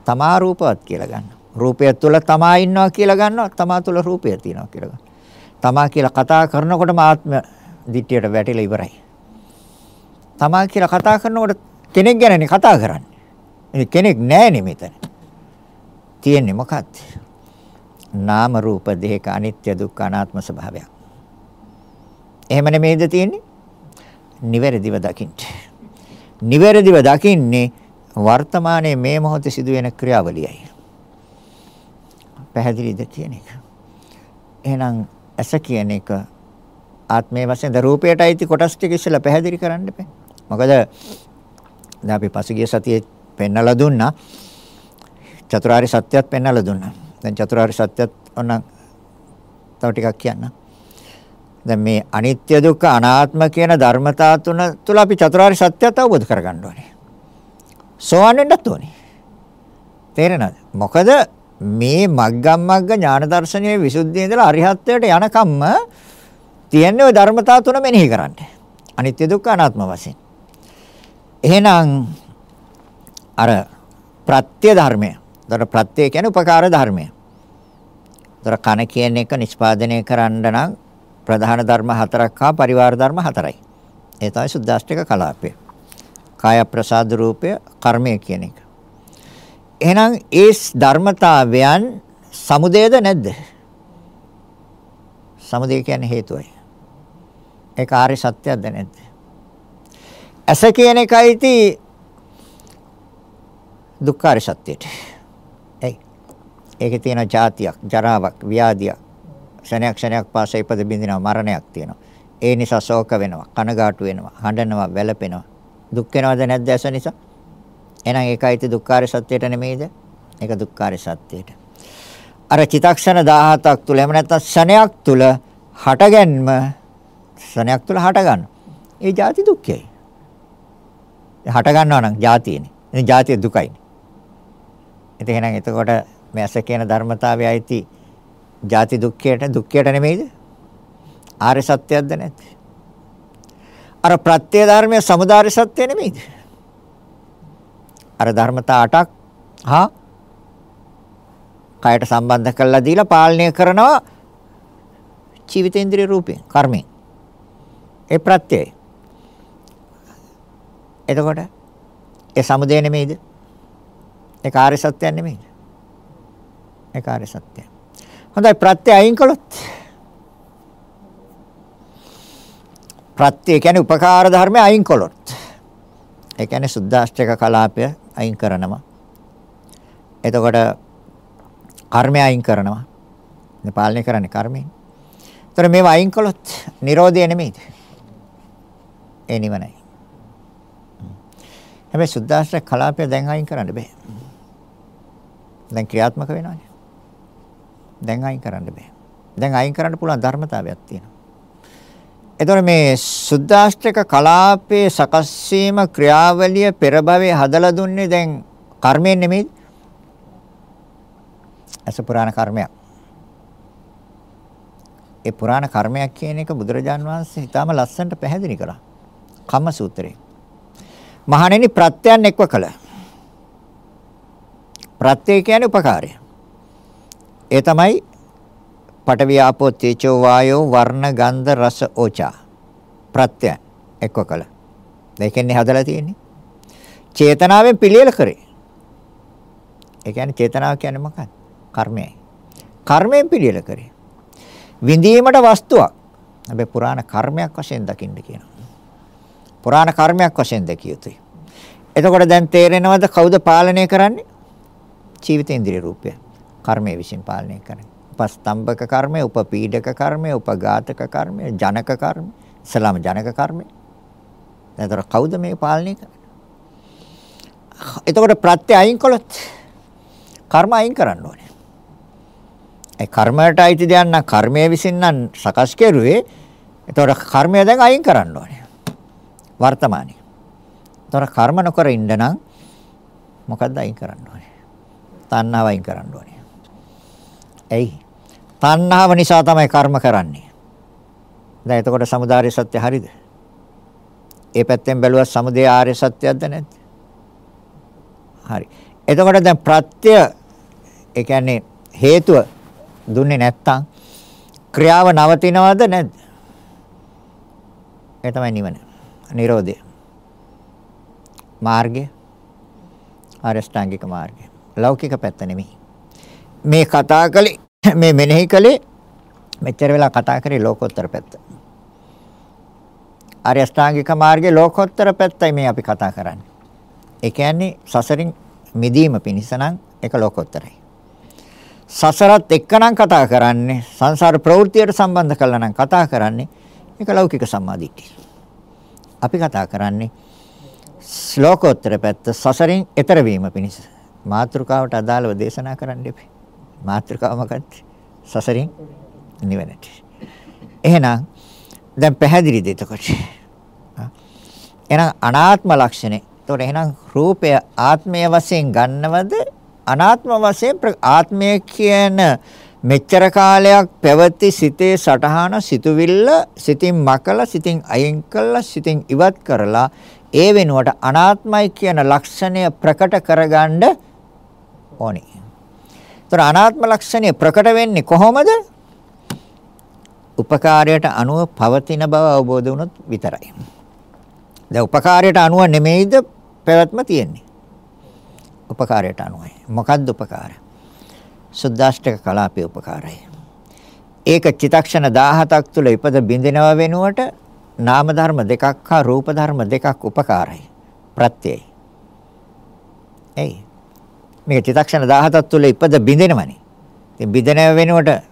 තමා රූපවත් කියලා ගන්නවා. රූපය තුල තමා ඉන්නවා කියලා ගන්නවා. තමා තුල රූපය තියෙනවා කියලා ගන්නවා. තමා කියලා කතා කරනකොටම ආත්ම දිට්ඨියට වැටිලා ඉවරයි. තමා කියලා කතා කරනකොට කෙනෙක් ගැනනේ කතා කරන්නේ. ඉතින් කෙනෙක් නැහැනේ මෙතන. තියෙන්නේ මොකක්ද? නාම රූප දෙක අනිත්‍ය දුක්ඛ අනාත්ම ස්වභාවයක්. එහෙම නෙමෙයිද තියෙන්නේ? නිවැරදිව දකින්න. නිවැරදිව දකින්නේ වර්තමානයේ මේ මොහොතේ සිදුවෙන ක්‍රියාවලියයි. පැහැදිලිද කියන එක. එහෙනම් ඇස කියන එක ආත්මයේ වශයෙන් ද රූපයට අයිති කොටස් ටික ඉස්සෙල්ලා පැහැදිලි කරන්න බෑ. මොකද දැන් අපි පසුගිය සතියේ පෙන්නලා දුන්නා චතුරාර්ය සත්‍යයත් පෙන්නලා දුන්නා. දැන් චතුරාර්ය සත්‍යයත් ඔන්න තව ටිකක් කියන්න. දැන් මේ අනිත්‍ය දුක්ඛ අනාත්ම කියන ධර්මතා තුන තුල අපි චතුරාර්ය සත්‍යයත් අවබෝධ කරගන්න ඕනේ. සෝවන් වෙන්නත් ඕනේ. තේරෙනවද? මොකද මේ මග්ගම් මග්ග ඥාන දර්ශනයේ විසුද්ධිය ඉඳලා අරිහත්ත්වයට යනකම්ම තියෙන්නේ ওই ධර්මතා තුන මෙනෙහි කරන්න. අනිත්‍ය දුක්ඛ අනාත්ම වශයෙන්. එහෙනම් අර ප්‍රත්‍ය ධර්මය. ඒතර ප්‍රත්‍ය කියන්නේ උපකාර ධර්මය. ඒතර කන කියන එක නිෂ්පාදනය කරන්න නම් ප්‍රධාන ධර්ම හතරක් හා පරිවාර ධර්ම හතරයි. ඒ තමයි සුද්දාෂ්ටක කලාපය. කාය ප්‍රසාද රූපය කර්මය කියන එක. එහෙනම් ඒ ධර්මතාවයන් සමුදේද නැද්ද? සමුදේ කියන්නේ හේතුවයි. ඒක ආර්ය සත්‍යයක්ද නැද්ද? ඇස කියන එකයිති දුක්ඛාර සත්‍යයට. එයි. ඒකේ තියෙන જાතියක්, ජරාවක්, ව්‍යාධියක්, ශරණයක් ශරණයක් පාසේ ඉපද බින්දිනවා, මරණයක් තියෙනවා. ඒ නිසා ශෝක වෙනවා, කනගාටු වෙනවා, හඬනවා, වැළපෙනවා. දුක් වෙනවද නැද්ද ඇස නිසා? එහෙනම් ඒකයිති දුක්ඛාර සත්‍යයට නෙමෙයිද? ඒක දුක්ඛාර සත්‍යයට. අර චිතක්ෂණ 17ක් තුල එහෙම නැත්නම් ශණයක් තුල හටගැන්ම ශණයක් තුල හටගන්නවා. ඒ ಜಾති දුක්ඛයයි. හට ගන්නවා නම් ජාතියනේ. එනි ජාතිය දුකයිනේ. ඉතින් එහෙනම් එතකොට මේ ඇස කියන ධර්මතාවය ඇති ಜಾති දුක්ඛයට දුක්ඛයට නෙමෙයිද? ආර්ය සත්‍යයක්ද නැද්ද? අර ප්‍රත්‍ය ධර්මයේ සමුදාය සත්‍ය නෙමෙයිද? අර ධර්මතා 8ක් හා කයට සම්බන්ධ කරලා දීලා පාලනය කරනවා ජීවිතේන්ද්‍රිය රූපේ කර්මෙන්. ඒ ප්‍රත්‍යයයි. එතකොට ඒ සමුදය නෙමෙයිද? ඒ කාර්ය සත්‍යයක් නෙමෙයිද? ඒ කාර්ය සත්‍යය. හොඳයි ප්‍රත්‍ය අයින් කළොත් ප්‍රත්‍ය කියන්නේ උපකාර ධර්මය අයින් කළොත් ඒ කියන්නේ සුද්දාෂ්ටක කලාපය අයින් කරනවා. එතකොට කර්මය අයින් කරනවා. මේ පාලනය කරන්නේ කර්මයෙන්. ඒතර මේවා අයින් කළොත් Nirodha නෙමෙයිද? ඒ නිවනයි. හැබැයි සුද්දාශ්‍රය කලාපය දැන් අයින් කරන්න බෑ. දැන් ක්‍රියාත්මක වෙනවානේ. දැන් අයින් කරන්න බෑ. දැන් අයින් කරන්න පුළුවන් ධර්මතාවයක් තියෙනවා. එතකොට මේ සුද්දාෂ්ටක කලාපයේ සකස් වීම ක්‍රියාවලිය පෙර භවයේ හදලා දුන්නේ දැන් කර්මයෙන් නෙමෙයි. අස පුරාණ කර්මයක්. ඒ පුරාණ කර්මයක් කියන එක බුදුරජාන් වහන්සේ ඊටාම ලස්සනට පැහැදිලි කළා. කම්ම සූත්‍රයේ. මහණෙනි ප්‍රත්‍යයන් එක්ව කළ. ප්‍රත්‍ය කියන්නේ උපකාරය. ඒ තමයි පඨවි ආපෝ තේජෝ වායෝ වර්ණ ගන්ධ රස ඕචා. ප්‍රත්‍ය එක්ව කළ. දෙකෙන්නේ හදලා තියෙන්නේ. චේතනාවෙන් පිළියෙල කරේ. ඒ කියන්නේ චේතනාව කියන්නේ මොකක්ද? කර්මයයි. කර්මයෙන් පිළියෙල කරේ. විඳීමට වස්තුවක්. හැබැයි පුරාණ කර්මයක් වශයෙන් දකින්න කියනවා. පුරාණ කර්මයක් වශයෙන් දැකිය යුතුයි. එතකොට දැන් තේරෙනවද කවුද පාලනය කරන්නේ? ජීවිතේන්ද්‍රිය රූපය. කර්මය විසින් පාලනය කරන්නේ. උපස්තම්භක කර්මය, උපපීඩක කර්මය, උපඝාතක කර්මය, ජනක කර්මය, ඉස්ලාම ජනක කර්මය. එතකොට කවුද මේ පාලනය කරන්නේ? එතකොට ප්‍රත්‍ය අයින් කළොත් කර්ම අයින් කරන්න ඕනේ. ඒ කර්මයට අයිති දෙයක් නම් කර්මය විසින් නම් සකස් කෙරුවේ. එතකොට කර්මය දැන් අයින් කරන්න ඕනේ. වර්තමානයේ. ඒතර කර්ම නොකර ඉන්න නම් මොකද්ද අයින් කරන්න ඕනේ? තණ්හාව අයින් කරන්න ඕනේ. එයි. තණ්හාව නිසා තමයි කර්ම කරන්නේ. දැන් එතකොට samudāri සත්‍ය හරිද? ඒ පැත්තෙන් බැලුවා samudaya ආර්ය සත්‍යයක්ද නැද්ද? හරි. එතකොට දැන් ප්‍රත්‍ය ඒ කියන්නේ හේතුව දුන්නේ නැත්තම් ක්‍රියාව නවතිනවද නැද්ද? ඒ තමයි නිවන. නිරෝධය. මාර්ගය ආරෂ්ඨාංගික මාර්ගය. ලෞකික පැත්ත නෙමෙයි. මේ කතා කළේ [COUGHS] මේ මෙනෙහි කළේ මෙච්චර වෙලා කතා කරේ ලෝකෝත්තර පැත්ත. ආරෂ්ඨාංගික මාර්ගයේ ලෝකෝත්තර පැත්තයි මේ අපි කතා කරන්නේ. ඒ කියන්නේ සසරින් මිදීම පිණිස නම් ඒක ලෝකෝත්තරයි. සසරත් එක්කනම් කතා කරන්නේ සංසාර ප්‍රවෘත්තියට සම්බන්ධ කරලා නම් කතා කරන්නේ ඒක ලෞකික සම්මාදිට්ඨිය. අපි කතා කරන්නේ ශ්ලෝකෝත්තර පැත්ත සසරින් එතර වීම පිණිස. මාත්‍රිකාවට අදාළව දේශනා කරන්න එපේ. මාත්‍රිකාව මොකක්ද? සසරින් නිවෙනට. එහෙනම් දැන් පැහැදිලිද එතකොට? එහෙනම් අනාත්ම ලක්ෂණේ. එතකොට එහෙනම් රූපය ආත්මය වශයෙන් ගන්නවද අනාත්ම වශයෙන් ආත්මය කියන මෙච්චර කාලයක් පැවති සිතේ සටහන සිතුවිල්ල සිතින් මකලා සිතින් අයින් කළා සිතින් ඉවත් කරලා ඒ වෙනුවට අනාත්මයි කියන ලක්ෂණය ප්‍රකට කරගන්න ඕනේ. ඒතර අනාත්ම ලක්ෂණය ප්‍රකට වෙන්නේ කොහොමද? උපකාරයට අනුව පවතින බව අවබෝධ වුණොත් විතරයි. දැන් උපකාරයට අනුව නෙමෙයිද පැවැත්ම තියෙන්නේ. උපකාරයට අනුවයි. මොකද්ද උපකාරය? සුද්දාෂ්ටක කලාපේ උපකාරය. ඒක චිතක්ෂණ 17ක් තුල ඉපද බින්දිනව වෙනුවට නාම ධර්ම දෙකක් හා රූප ධර්ම දෙකක් උපකාරයි. ප්‍රත්‍යයයි. එයි. මේක චිතක්ෂණ 17ක් තුල ඉපද බින්දිනවනේ. ඉතින් බින්දනව වෙනුවට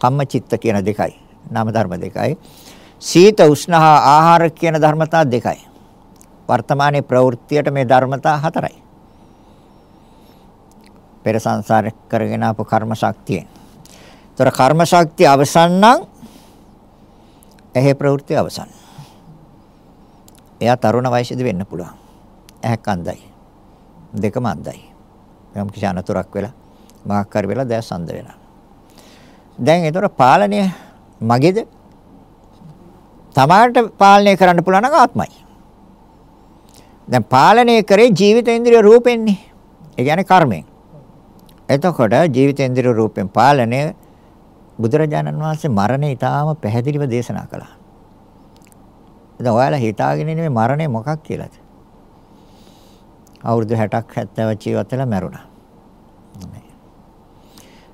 කම්මචිත්ත කියන දෙකයි. නාම ධර්ම දෙකයි. සීත උෂ්ණ හා ආහාර කියන ධර්මතා දෙකයි. වර්තමානයේ ප්‍රවෘත්තියට මේ ධර්මතා හතරයි. පෙර සංසාර කරගෙන ආපු කර්ම ශක්තියෙන්. ତොර කර්ම ශක්තිය අවසන් නම් ඇහි ප්‍රවෘත්ති අවසන්. එයා තරුණ වයසේදී වෙන්න පුළුවන්. ඇහක් අන්දයි. දෙකම අන්දයි. යම් කිසි අනතුරක් වෙලා මාක් කර වෙලා දැස් අන්ද වෙනවා. දැන් ඒතර පාලනය මගේද? තමාට පාලනය කරන්න පුළුවන් නම් ආත්මයි. දැන් පාලනය කරේ ජීවිතේන්ද්‍රිය රූපෙන්නේ. ඒ කියන්නේ කර්මයෙන්. එතකොට ජීවිතේන්ද්‍රිය රූපෙන් පාලනය බුදුරජාණන් වහන්සේ මරණය ඊටාම පැහැදිලිව දේශනා කළා. දැන් ඔයාලා හිතාගෙන ඉන්නේ මරණය මොකක් කියලාද? අවුරුදු 60ක් 70ක් ජීවත් වෙලා මැරුණා.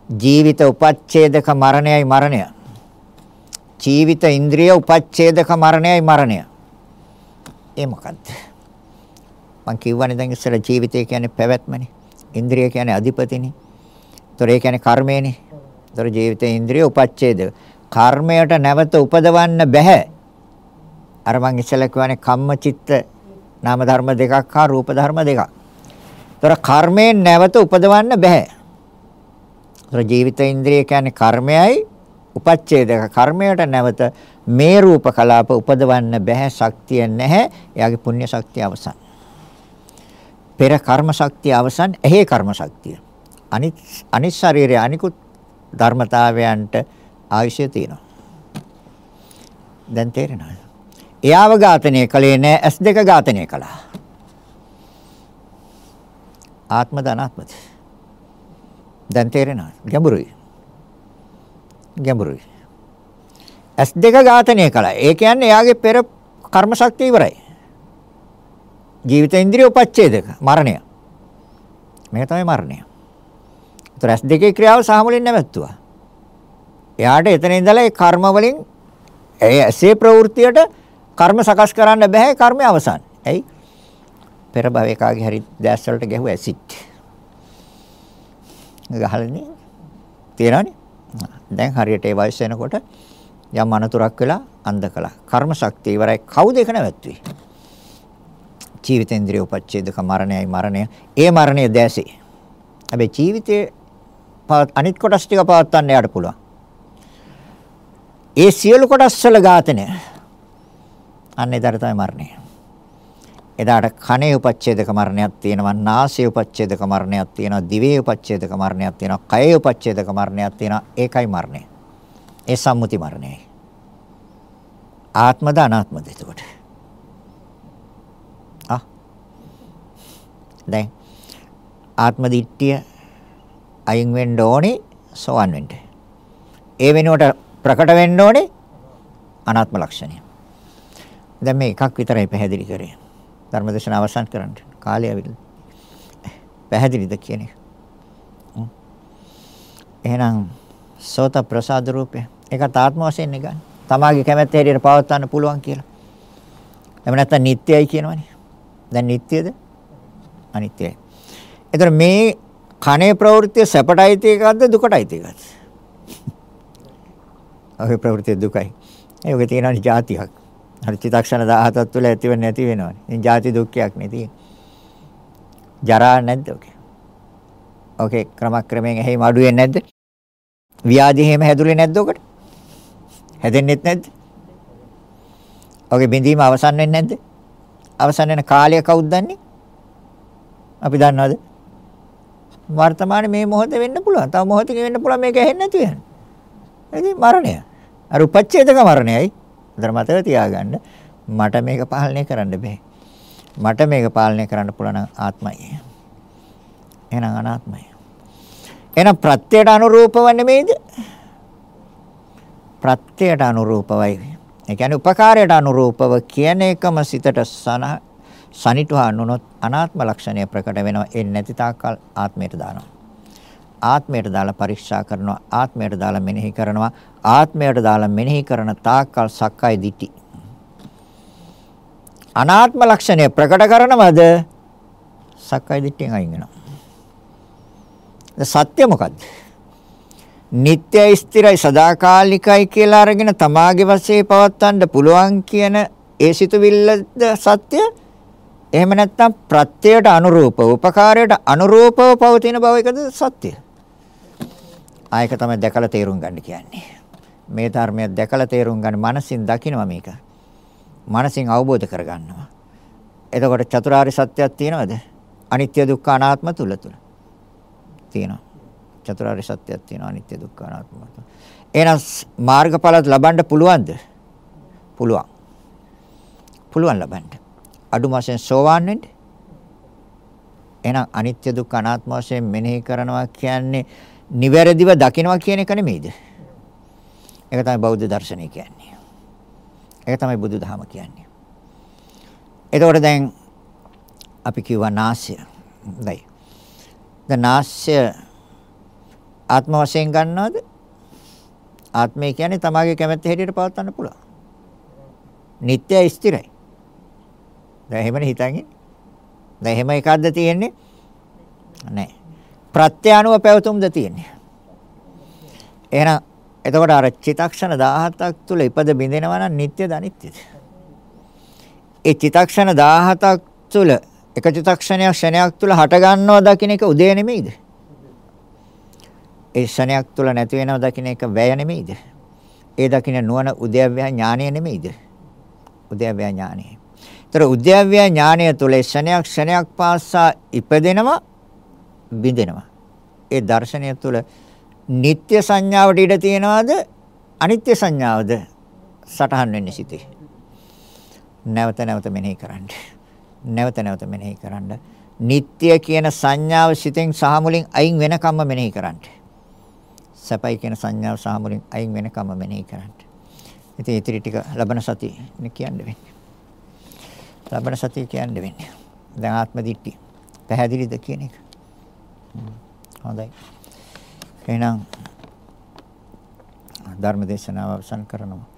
ජීවිත උපච්ඡේදක මරණයයි මරණය. ජීවිත ඉන්ද්‍රිය උපච්ඡේදක මරණයයි මරණය. ඒ මොකද්ද? මං කිව්වනේ දැන් ඉස්සර ජීවිතය කියන්නේ පැවැත්මනේ. ඉන්ද්‍රිය කියන්නේ අධිපතිනේ. ඒතොර ඒ කියන්නේ කර්මයනේ. ඒතොර ජීවිතේ ඉන්ද්‍රිය උපච්ඡේද. කර්මයට නැවත උපදවන්න බෑ. අර මං ඉස්සෙල්ලා කියවනේ කම්ම චිත්ත නාම ධර්ම දෙකක් හා රූප ධර්ම දෙකක්. ඒතොර කර්මයෙන් නැවත උපදවන්න බෑ. ඒතොර ජීවිත ඉන්ද්‍රිය කියන්නේ කර්මයයි උපච්ඡේදක කර්මයට නැවත මේ රූප කලාප උපදවන්න බෑ ශක්තිය නැහැ. එයාගේ පුණ්‍ය ශක්තිය අවසන්. පෙර කර්ම ශක්තිය අවසන් එහි කර්ම ශක්තිය. අනිත් අනිත් ශරීරයේ අනිකුත් ධර්මතාවයන්ට ආයුෂය තියෙනවා. දැන් තේරෙනවද? එයාව ඝාතනය කළේ නෑ S2 ඝාතනය කළා. ආත්මද අනාත්මද? දැන් තේරෙනවද? ගැඹුරුයි. ගැඹුරුයි. S2 ඝාතනය කළා. ඒ කියන්නේ එයාගේ පෙර කර්ම ශක්තිය ඉවරයි. ජීවිත ඉන්ද්‍රිය උපච්ඡේදක මරණය. මේක තමයි මරණය. ඒතර S2 ක්‍රියාව සාමුලින් නැවැත්තුවා. එයාට එතන ඉඳලා ඒ කර්ම වලින් ඒ ඇසේ ප්‍රවෘත්තියට කර්ම සකස් කරන්න බෑ කර්මය අවසන්. ඇයි? පෙර භවයේ කාගේ හරි දැස් වලට ගැහුවා ඇසිඩ්. ගහලනේ. තේරෙනවනේ? දැන් හරියට ඒ වයස එනකොට යම් අනතුරක් වෙලා අන්ධ කළා. කර්ම ශක්තිය ඉවරයි. කවුද ඒක නැවැත්තුවේ? ජීවිතේන්ද්‍රිය උපච්ඡේදක මරණයයි මරණය. ඒ මරණය දැසේ. හැබැයි ජීවිතේ අනිත් කොටස් ටික පවත්වන්න යාට පුළුවන්. ඒ සියලු කොටස් වල ඝාතනය. අන්න එදාට තමයි මරණය. එදාට කනේ උපච්ඡේදක මරණයක් තියෙනවා, නාසයේ උපච්ඡේදක මරණයක් තියෙනවා, දිවේ උපච්ඡේදක මරණයක් තියෙනවා, කයේ උපච්ඡේදක මරණයක් තියෙනවා. ඒකයි මරණය. ඒ සම්මුති මරණයයි. ආත්මද අනාත්මද එතකොට? ආ දැන් ආත්ම දිට්ඨිය අයින් වෙන්න ඕනේ සෝවන් වෙන්න. ඒ වෙනුවට ප්‍රකට වෙන්න ඕනේ අනාත්ම ලක්ෂණය. දැන් මේ එකක් විතරයි පැහැදිලි කරේ. ධර්මදේශන අවසන් කරන්න. කාලය ඇවිල්ලා. පැහැදිලිද කියන එක? එහෙනම් සෝත ප්‍රසාද රූපය. ඒකත් ආත්ම වශයෙන් නේ ගන්න. තමාගේ කැමැත්ත හැටියට පවත්වන්න පුළුවන් කියලා. එහෙම නැත්නම් නිට්ටයයි කියනවනේ. දැන් නිට්ටයද? අනිත්‍යයි. එතකොට මේ කනේ ප්‍රවෘත්තිය සැපටයි තියකද්ද දුකටයි තියකද්ද? [LAUGHS] ඔය ප්‍රවෘත්තිය දුකයි. ඒක තියෙනවනේ જાතියක්. හරි චිත්තක්ෂණ 17ක් තුළ ඇතිව නැති වෙනවනේ. ඉතින් ජාති දුක්ඛයක් නේ තියෙන්නේ. ජරා නැද්ද ඔකේ? ඔකේ ක්‍රමක්‍රමයෙන් එහෙම අඩු වෙන්නේ නැද්ද? ව්‍යාධි එහෙම හැදුනේ නැද්ද ඔකට? හැදෙන්නෙත් නැද්ද? ඔගේ බිඳීම අවසන් වෙන්නේ නැද්ද? අවසන් වෙන කාලය කවුද දන්නේ? අපි දන්නවද? වර්තමානයේ මේ මොහොතේ වෙන්න පුළුවන්. තව මොහොතකින් වෙන්න පුළුවන් මේක ඇහෙන්නේ නැති වෙන. ඉතින් මරණය. අර උපච්ඡේදක මරණයයි. උදර මතක තියාගන්න. මට මේක පාලනය කරන්න බෑ. මට මේක පාලනය කරන්න පුළුවන් ආත්මයි. එහෙනම් අනාත්මයි. එහෙනම් ප්‍රත්‍යයට අනුරූපව නෙමෙයිද? ප්‍රත්‍යයට අනුරූපවයි. ඒ කියන්නේ උපකාරයට අනුරූපව කියන එකම සිතට සන සනිටුහා නොනොත් අනාත්ම ලක්ෂණය ප්‍රකට වෙනවා. ඒ නැති තාක්කල් ආත්මයට දානවා. ආත්මයට දාලා පරීක්ෂා කරනවා. ආත්මයට දාලා මෙනෙහි කරනවා. ආත්මයට දාලා මෙනෙහි කරන තාක්කල් සක්කාය දිටි. අනාත්ම ලක්ෂණය ප්‍රකට කරනවද? සක්කාය දිට්ඨියෙන් අයින් වෙනවා. සත්‍ය මොකද්ද? නිට්ටයයි ස්ථිරයි සදාකාලිකයි කියලා අරගෙන තමාගේ වශයෙන් පවත්වන්න පුළුවන් කියන ඒ සිතුවිල්ලද සත්‍ය? එහෙම නැත්නම් ප්‍රත්‍යයට අනුරූපව, උපකාරයට අනුරූපව පවතින බව එකද සත්‍ය? ආයක තමයි දැකලා තේරුම් ගන්න කියන්නේ. මේ ධර්මය දැකලා තේරුම් ගන්න මනසින් දකිනවා මේක. මනසින් අවබෝධ කරගන්නවා. එතකොට චතුරාර්ය සත්‍යයක් තියෙනවද? අනිත්‍ය දුක්ඛ අනාත්ම තුල තුල. තියෙනවා. චතුරාර්ය සත්‍යයක් තියෙනවා අනිත්‍ය දුක්ඛ අනාත්ම. එහෙනම් මාර්ගඵල ලබන්න පුළුවන්ද? පුළුවන්. පුළුවන් ලබන්න. අඩු වශයෙන් සෝවාන් වෙන්න. එහෙනම් අනිත්‍ය දුක්ඛ අනාත්ම වශයෙන් මෙනෙහි කරනවා කියන්නේ නිවැරදිව දකිනවා කියන එක නෙමෙයිද? ඒක තමයි බෞද්ධ දර්ශනය කියන්නේ. ඒක තමයි බුදුදහම කියන්නේ. එතකොට දැන් අපි කිව්වා නාස්‍ය. හොඳයි. දැන් නාස්‍ය ආත්ම වශයෙන් ගන්නවද? ආත්මය කියන්නේ තමාගේ කැමැත්ත හැටියට පවත්වන්න පුළුවන්. නිට්ටය ස්ථිරයි. දැන් එහෙමනේ හිතන්නේ. දැන් එහෙම එකක්ද තියෙන්නේ? නැහැ. ප්‍රත්‍යානුව පැවතුම්ද තියෙන්නේ. එහෙනම් එතකොට අර චිතක්ෂණ 17ක් තුල ඉපද බින්දෙනවා නම් නිට්ටයද අනිත්‍යද? ඒ චිතක්ෂණ 17ක් තුල එක චිතක්ෂණයක් ක්ෂණයක් තුල හට ගන්නවා දකින්න එක උදේ නෙමෙයිද? ඒ ක්ෂණයක් තුල නැති වෙනවා දකින්න එක වැය නෙමෙයිද? ඒ දකින්න නුවණ උද්‍යව්‍ය ඥානය නෙමෙයිද? උද්‍යව්‍ය ඥානය. ඒතර උද්‍යව්‍ය ඥානය තුල ක්ෂණයක් ක්ෂණයක් පාසා ඉපදෙනවා බින්දෙනවා. ඒ දර්ශනය තුල නিত্য සංඥාවට ඉඩ තියෙනවද? අනිත්‍ය සංඥාවද සටහන් වෙන්නේ සිතේ. නැවත නැවත මෙනෙහි කරන්න. නැවත නැවත මෙනෙහි කරන්න. නিত্য කියන සංඥාව සිතෙන් සාමුලින් අයින් වෙනකම්ම මෙනෙහි කරන්න. සැපයි කියන සංඥාව සාමුලින් අයින් වෙනකම්ම මෙනෙහි කරන්න. ඉතින් ඉතිරි ටික ලබන සතියේ කියන්න වෙන්නේ. ලබන සතිය කියන්න වෙන්නේ. දැන් ආත්ම දිට්ඨි පැහැදිලිද කියන එක. හොඳයි. එහෙනම් ධර්ම දේශනාව අවසන් කරනවා.